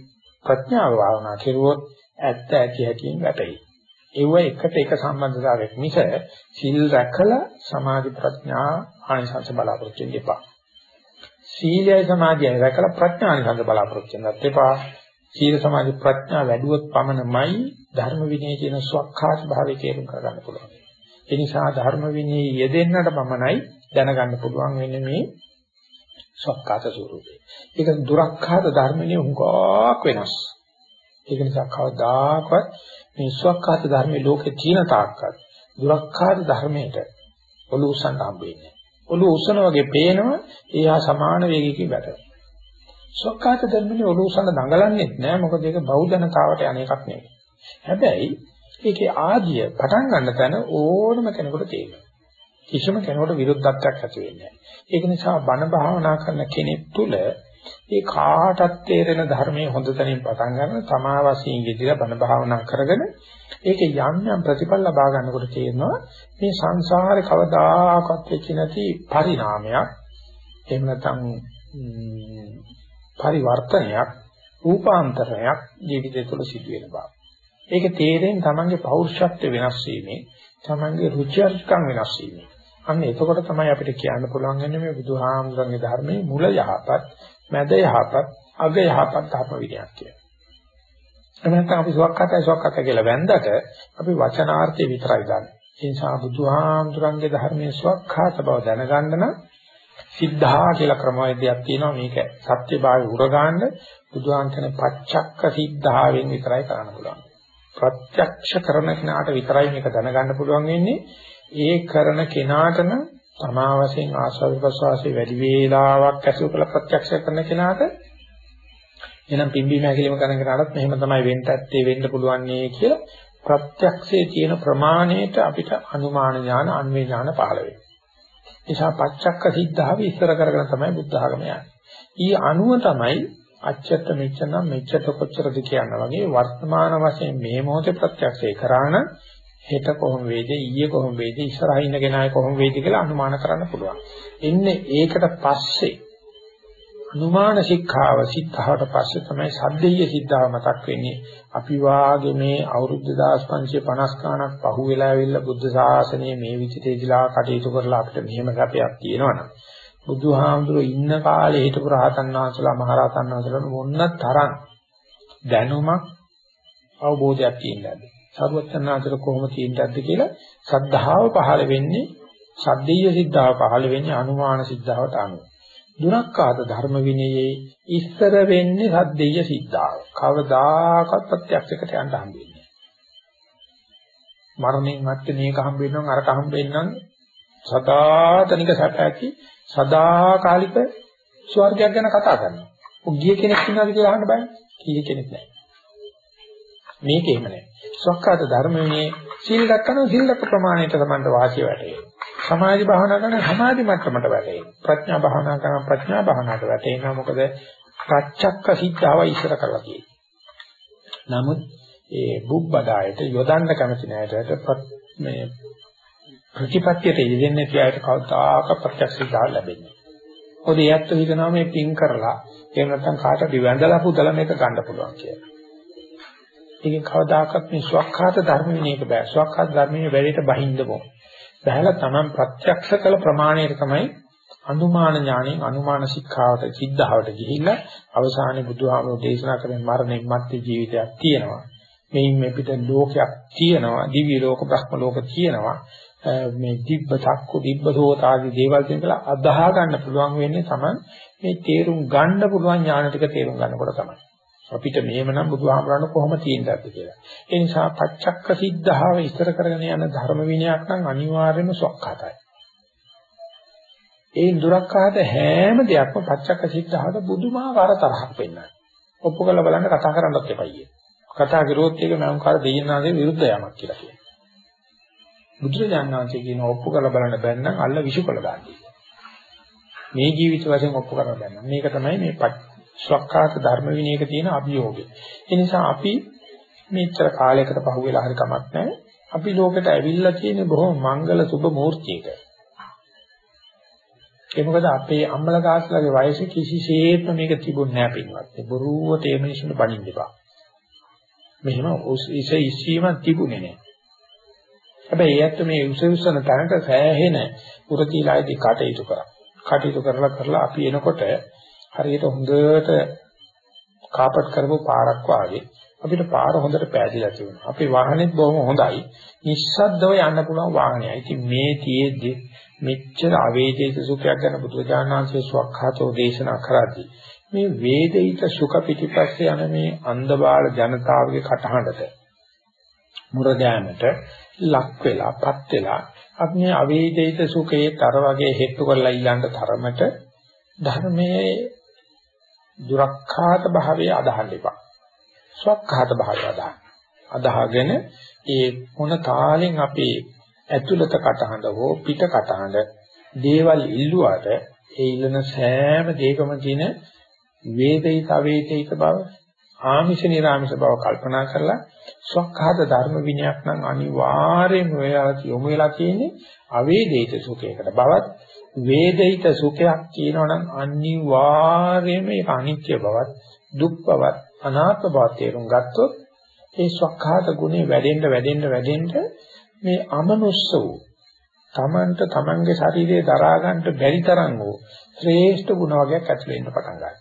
ප්‍රඥාව භාවනා කෙරුවොත් ඇත්ත ඇති හැටියෙන් වැටෙයි. ඒව එකට එක සම්බන්ධතාවයක් මිස සිල් රැකලා සමාධි ප්‍රඥා ආනිසංස බලාපොරොත්තු වෙන්න එපා. සීලය සමාධිය රැකලා ප්‍රඥා ආනිසංස බලාපොරොත්තු වෙන්නත් එපා. සීල සමාධි ප්‍රඥා වැඩුවොත් පමණමයි ධර්ම විනය කියන ස්වකහාස භාවයේ තේරුම් කරගන්න පුළුවන්. ඒ නිසා ධර්ම විනය යෙදෙන්නට පමණයි දැනගන්න පුළුවන් වෙන්නේ මේ සක්කාත ස්වરૂපය. ඒක දුරක්ඛාත ධර්මනේ හුඟක් වෙනස්. ඒක නිසා කවදාකවත් මේ සක්කාත ධර්මයේ ලෝකේ තියෙන තාක්කත් දුරක්ඛාත ධර්මයට ඔලු උස්සන්න හම්බෙන්නේ. ඔලු උස්සන වගේ පේනවා එයා සමාන වේගයකින් වැටෙනවා. සක්කාත ධර්මනේ ඔලු උස්සන්න දඟලන්නේ නැහැ මොකද ඒක බෞද්ධ ජනතාවට අනේකක් නෙවෙයි. හැබැයි ඒකේ ආදිය පටන් ගන්න තැන ඕනම කෙනෙකුට තේරෙනවා. කිසිම කෙනෙකුට විරුද්ධත්වයක් ඇති වෙන්නේ නැහැ. ඒක නිසා බණ භාවනා කරන කෙනෙක් තුළ ඒ කාටත් තේරෙන ධර්මයේ හොඳ තැනින් පටන් ගන්න තමා වශයෙන් යෙදিলা බණ භාවනා කරගෙන ඒක යම් යම් ප්‍රතිඵල ලබා ගන්නකොට තේරෙනවා මේ සංසාරේ කවදාකවත් වෙච්ච නැති පරිණාමයක් එහෙම නැත්නම් පරිවර්තනයක් රූපාන්තරයක් ජීවිතය තුළ සිදුවෙන බව. ඒක තේරෙන් තමන්ගේ පෞරුෂත්ව වෙනස් වීමේ තමන්ගේ රුචි අරුචිකම් වෙනස් වීමේ අන්න එතකොට තමයි අපිට කියන්න පුළුවන් වෙන්නේ මේ බුදුහාමුදුරන්ගේ ධර්මයේ මුල යහපත්, මැද යහපත්, අග යහපත් ධර්ම විනයක් කියලා. එහෙම නැත්නම් අපි සුවක්කතයි සුවක්කත කියලා වැන්දට අපි වචනාර්ථය විතරයි ගන්න. ඒ නිසා බුදුහාමුදුරන්ගේ ධර්මයේ සුවක්ඛාත බව දැනගන්න නම් සිද්ධා කියලා ක්‍රමවේදයක් තියෙනවා මේක සත්‍යභාවය උරගාන්න බුදුහාන්තන පච්චක්ක සිද්ධාවෙන් විතරයි කරන්න පුළුවන්. ප්‍රත්‍යක්ෂ කරන කෙනාට විතරයි මේක දැනගන්න පුළුවන් වෙන්නේ. ඒ කරන කෙනාටම තමා වශයෙන් ආස්වාද ප්‍රසවාසයේ වැඩි වේලාවක් ඇසුරු කළ ප්‍රත්‍යක්ෂ කරන කෙනාට එනම් පිම්බීම හැකිලිම කරන කෙනාටත් මෙහෙම තමයි වෙන්න ඇත්තේ වෙන්න පුළුවන් නේ කියලා ප්‍රත්‍යක්ෂයේ තියෙන ප්‍රමාණයට අපිට අනුමාන ඥාන අන්වේ ඥාන පහළ වෙනවා. නිසා පච්චක්ක සිද්ධාව ඉස්සර කරගෙන තමයි බුද්ධ ආගම යන්නේ. ඊ අනුව තමයි අච්චත්ත මෙච්චනම් මෙච්චත කොච්චරද කියන වගේ වර්තමාන වශයෙන් මේ මොහොතේ ප්‍රත්‍යක්ෂේ කරාන හෙට කොහොම වේද ඊයේ කොහොම වේද ඉස්සරහින් ඉන්න කෙනායි කොහොම වේද කියලා අනුමාන කරන්න පුළුවන්. එන්නේ ඒකට පස්සේ අනුමාන ශික්ෂාව සිද්ධාවට පස්සේ තමයි සද්දේය සිද්ධාව මතක් වෙන්නේ. අපි වාගේ මේ අවුරුදු 2550 ගණක් පහු වෙලා ඇවිල්ලා බුද්ධ ශාසනය මේ විදිහට ඉදලා කටයුතු කරලා අපිට මෙහෙම කැපයක් තියෙනවනම් බුදුහාමුදුරුවෝ ඉන්න කාලේ හිටපු රහතන් වහන්සේලා මහරහතන් වහන්සේලා මොන්න තරම් දැනුමක් අවබෝධයක් තියෙනවද? සරුවචනාතර කොහොම තියෙන්නද කියලා සද්ධාව පහළ වෙන්නේ සද්දීය සිද්ධාව පහළ වෙන්නේ අනුමාන සිද්ධාවට අනුව. දුරක්කාත ධර්ම විනයේ ඉස්සර වෙන්නේ සද්දීය සිද්ධාව. කවදාකවත් ප්‍රත්‍යක්ෂයකට යන්න හම්බෙන්නේ නැහැ. මරණයෙන් මත්තේ මේක හම්බෙන්නම් අරක හම්බෙන්නම් සදාතනික සැප ඇති සදාකාලික ස්වර්ගයක් ගැන කතා කරනවා. ඔය ගිය කෙනෙක් ඉන්නවද කියලා අහන්න බෑ. කීය කෙනෙක් නැහැ. මේක එහෙම නැහැ. සක්කාත ධර්මයේ සීල් දක්වන සීල් දක්ව ප්‍රමාණයට සමන්ත වාසිය වැටේ. සමාධි භාවනා කරන සමාධි මට්ටමට වැටේ. ප්‍රඥා භාවනා කරන ප්‍රඥා භාවනාවට වැටෙනවා. මොකද ප්‍රත්‍යක්ෂ සිද්ධාව ඉස්සර කරලා තියෙන්නේ. නමුත් ඒ බුබ්බඩායට යොදන්න කැමති නැහැට මේ ප්‍රතිපත්තියට යෙදෙන්නේ කියයට කවදාක ප්‍රත්‍යක්ෂ සිද්ධාව ලැබෙන්නේ. මොකද ඒත් හිතනවා මේ පින් කරලා එහෙම නැත්නම් කාට දිවැඳලා පුදලා මේක ගන්න පුළුවන් කියලා. ඒකෙන් කවදාකවත් මේ ස්වකහාත ධර්ම විනයක බෑ. ස්වකහාත ධර්මයේ වැඩිට බහින්න ඕන. බහැලා Taman ප්‍රත්‍යක්ෂ කළ ප්‍රමාණයට තමයි අනුමාන ඥාණයෙන් අනුමාන ශික්ෂාවට සිද්ධාවට ගිහිල්ලා අවසානයේ බුදුහාමුදුරේ දේශනා කරන මරණයන් මැත්තේ ජීවිතයක් තියෙනවා. මේන් මේ පිට ලෝකයක් තියෙනවා. දිව්‍ය ලෝක, බ්‍රහ්ම ලෝක තියෙනවා. මේ දිබ්බ චක්කු දිබ්බ සෝත ආදී දේවල් කියලා අදාහ ගන්න පුළුවන් වෙන්නේ තමයි මේ තේරුම් ගන්න පුළුවන් ඥාන ටික තේරුම් ගන්නකොට තමයි. අපිට මෙහෙමනම් බුදුහාමරණ කොහොම තියෙන්නද කියලා. ඒ නිසා පච්චක්ක සිද්ධාව ඉස්තර කරගෙන යන ධර්ම විනයක් නම් අනිවාර්යයෙන්ම සොක්කාතයි. ඒ දුරක්කාත හැම දෙයක්ම පච්චක්ක සිද්ධාවට බුදුමාකාර තරහක් වෙන්නයි. ඔප්පු කරලා බලන්න කතා කරන්නත් එපයි. කතා කරුවොත් ඒක මම කාර දෙයන්නාගේ විරුද්ධ යමක් කියලා කියනවා. බුදුරජාණන් වහන්සේ කියන ඔප්පු කරලා බලන්න බැන්නම් අල්ල විසුකල දාන්නේ. මේ ජීවිත වශයෙන් ඔප්පු කරලා බැන්නම්. මේක තමයි මේ ස්වකහාත ධර්ම විනයක තියෙන අභියෝගය. ඒ නිසා අපි මෙච්චර කාලයකට පහුවෙලා හරි කමක් නැහැ. අපි ලෝකෙට ඇවිල්ලා තියෙන බොහොම මංගල සුබ මූර්තියක. ඒ මොකද අපේ අම්මලා තාත්තලාගේ වයසේ කිසිසේත්ම මේක තිබුණේ නැහැ පින්වත්. ඒ බොරුවට ඒ මිනිස්සුන්ට බනින්න එපා. මෙහෙම ඉස ඉස්සීම තිබුණේ නැහැ. හැබැයි ඒත් මේ උස උසන තැනට සෑහෙන පුරතිලායිදී කටයුතු කරා. කටයුතු කරලා කරලා අපි එනකොට හරියට හොඳට කාපට් කරපු පාරක් වාගේ අපිට පාර හොඳට පෑදිලා තියෙනවා. අපේ වාහනේත් බොහොම හොඳයි. නිස්සද්දව යන්න පුළුවන් වාහනයයි. ඉතින් මේ තියේදී මෙච්චර අවේදිත සුඛයක් ගැන බුදුජානනාංශයේ ස්වකහාතෝ දේශනා කරද්දී මේ වේදිත සුඛ පිටිපස්සේ යන මේ අන්ධබාල ජනතාවගේ කටහඬට මුරදෑමට ලක් වෙලාපත් වෙලා අපි මේ අවේදිත සුඛයේ තර වගේ හෙට්ටු කරලා ඊළඟ තරමට ධර්මයේ දුරක්ඛාත භාවයේ අදහන්න එපා. ස්වකහාත භාවය අදහන්න. අදහගෙන ඒ මොන තාලෙන් අපේ ඇතුළත කටහඬ හෝ පිට කටහඬ දේවල් ඉල්ලුවාට ඒ ඉල්ලන සෑම දෙයකම තියෙන වේදිත අවේදිත බව ආමිෂ නිර්ආමිෂ බව කල්පනා කරලා ස්වකහාත ධර්ම විනයක් නම් අනිවාර්යයෙන්ම වෙලා යොමු වෙලා තියෙන්නේ අවේදිත සුඛයකට බවත් වේදිත සුඛයක් කියනවා නම් අනිවාර්යයෙන්ම ඒක අනිත්‍ය බවත් දුක් බවත් අනාත්ම බවත් තේරුම් ගත්තොත් ඒ ස්වකහාත ගුණේ වැඩෙන්න වැඩෙන්න වැඩෙන්න මේ අමනුස්ස වූ තමන්ට තමන්ගේ ශරීරයේ දරා ගන්නට බැරි තරම් වූ ශ්‍රේෂ්ඨ ගුණ වර්ගයක් ඇතුළේ ඉන්න පටන් ගන්නවා.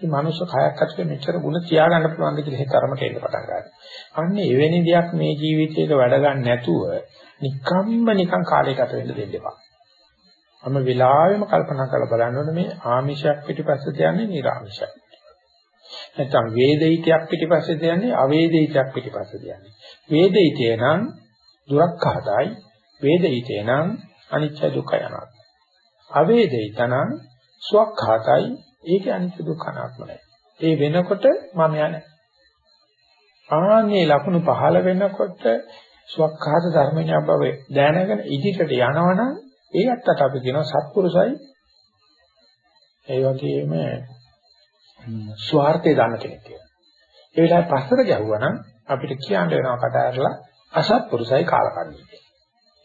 මේ මනුස්ස කයක් ඇතුලේ මෙච්චර ಗುಣ තියාගන්න පුළුවන්ද කියලා හිත තරමට එන්න පටන් ගන්නවා. අන්න එවැනි දෙයක් මේ ජීවිතේක වැඩ ගන්න නැතුව නිකම්ම නිකම් කාලය ගත වෙන්න දෙන්න එපා. අම වෙලාවෙම කල්පනා කරලා බලන්න ඕනේ මේ ආමිෂයක් පිටිපස්සට යන්නේ නිර්ආමිෂයක්. නැත්නම් වේදිතයක් පිටිපස්සට යන්නේ අවේදිතයක් පිටිපස්සට යන්නේ. වේදිතේ නම් දුරක්ඛාතයි වේදිතේ නම් අනිත්‍ය දුක්ඛ යනවා. අවේදිත නම් ස්වක්ඛාතයි ඒකේ අනිත්‍ය දුක්ඛ අනාත්ම නැහැ. ඒ වෙනකොට මම යන්නේ. ආන්නේ ලකුණු පහළ වෙනකොට ස්වකහාත ධර්මඥා බව දැනගෙන ඉදිරියට යනවනම් ඒකට අපි කියනවා සත්පුරුසයි ඒ වගේම ස්වార్థය දන්න කෙනෙක් කියලා. ඒ වෙලාවේ පස්සට ගැහුවා නම් අපිට කියන්න වෙනවා කට ඇරලා අසත්පුරුසයි කාලකන්ණි.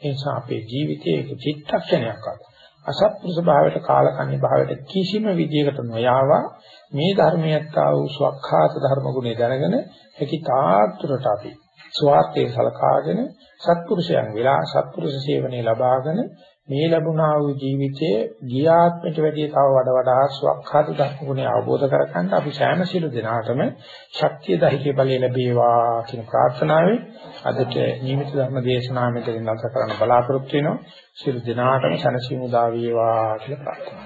ඒ නිසා අපේ ජීවිතයේ එක චිත්තක්ෂණයක් වගේ අසත්පුරුෂ භාවයට කාලකන්ණි භාවයට කිසිම විදියකට නොයාවා මේ ධර්මයට ආ වූ ස්වකහාත ධර්ම ගුණය දැනගෙන හැකි තාත්‍රට අපි ස්වාර්ථයේ සලකාගෙන සත්පුරුෂයන් වෙලා සත්පුරුෂ සේවනයේ ලබාගෙන මේ ලැබුණා වූ ජීවිතයේ ගියාත්මට වැඩිය තව වඩා වඩා ස්වකහාත ධර්ම ගුණය අවබෝධ කරගන්න අපි සෑම සිළු දිනාටම ශක්තිය දහිතේ බලය ලැබේවා කියන ප්‍රාර්ථනාවෙන් අදට නියමිත ධර්ම දේශනාව මෙතනින් නැවත කරන්න බලාපොරොත්තු වෙනවා. සියලු දෙනාටම සනසීමු දා වේවා කියලා ප්‍රාර්ථනා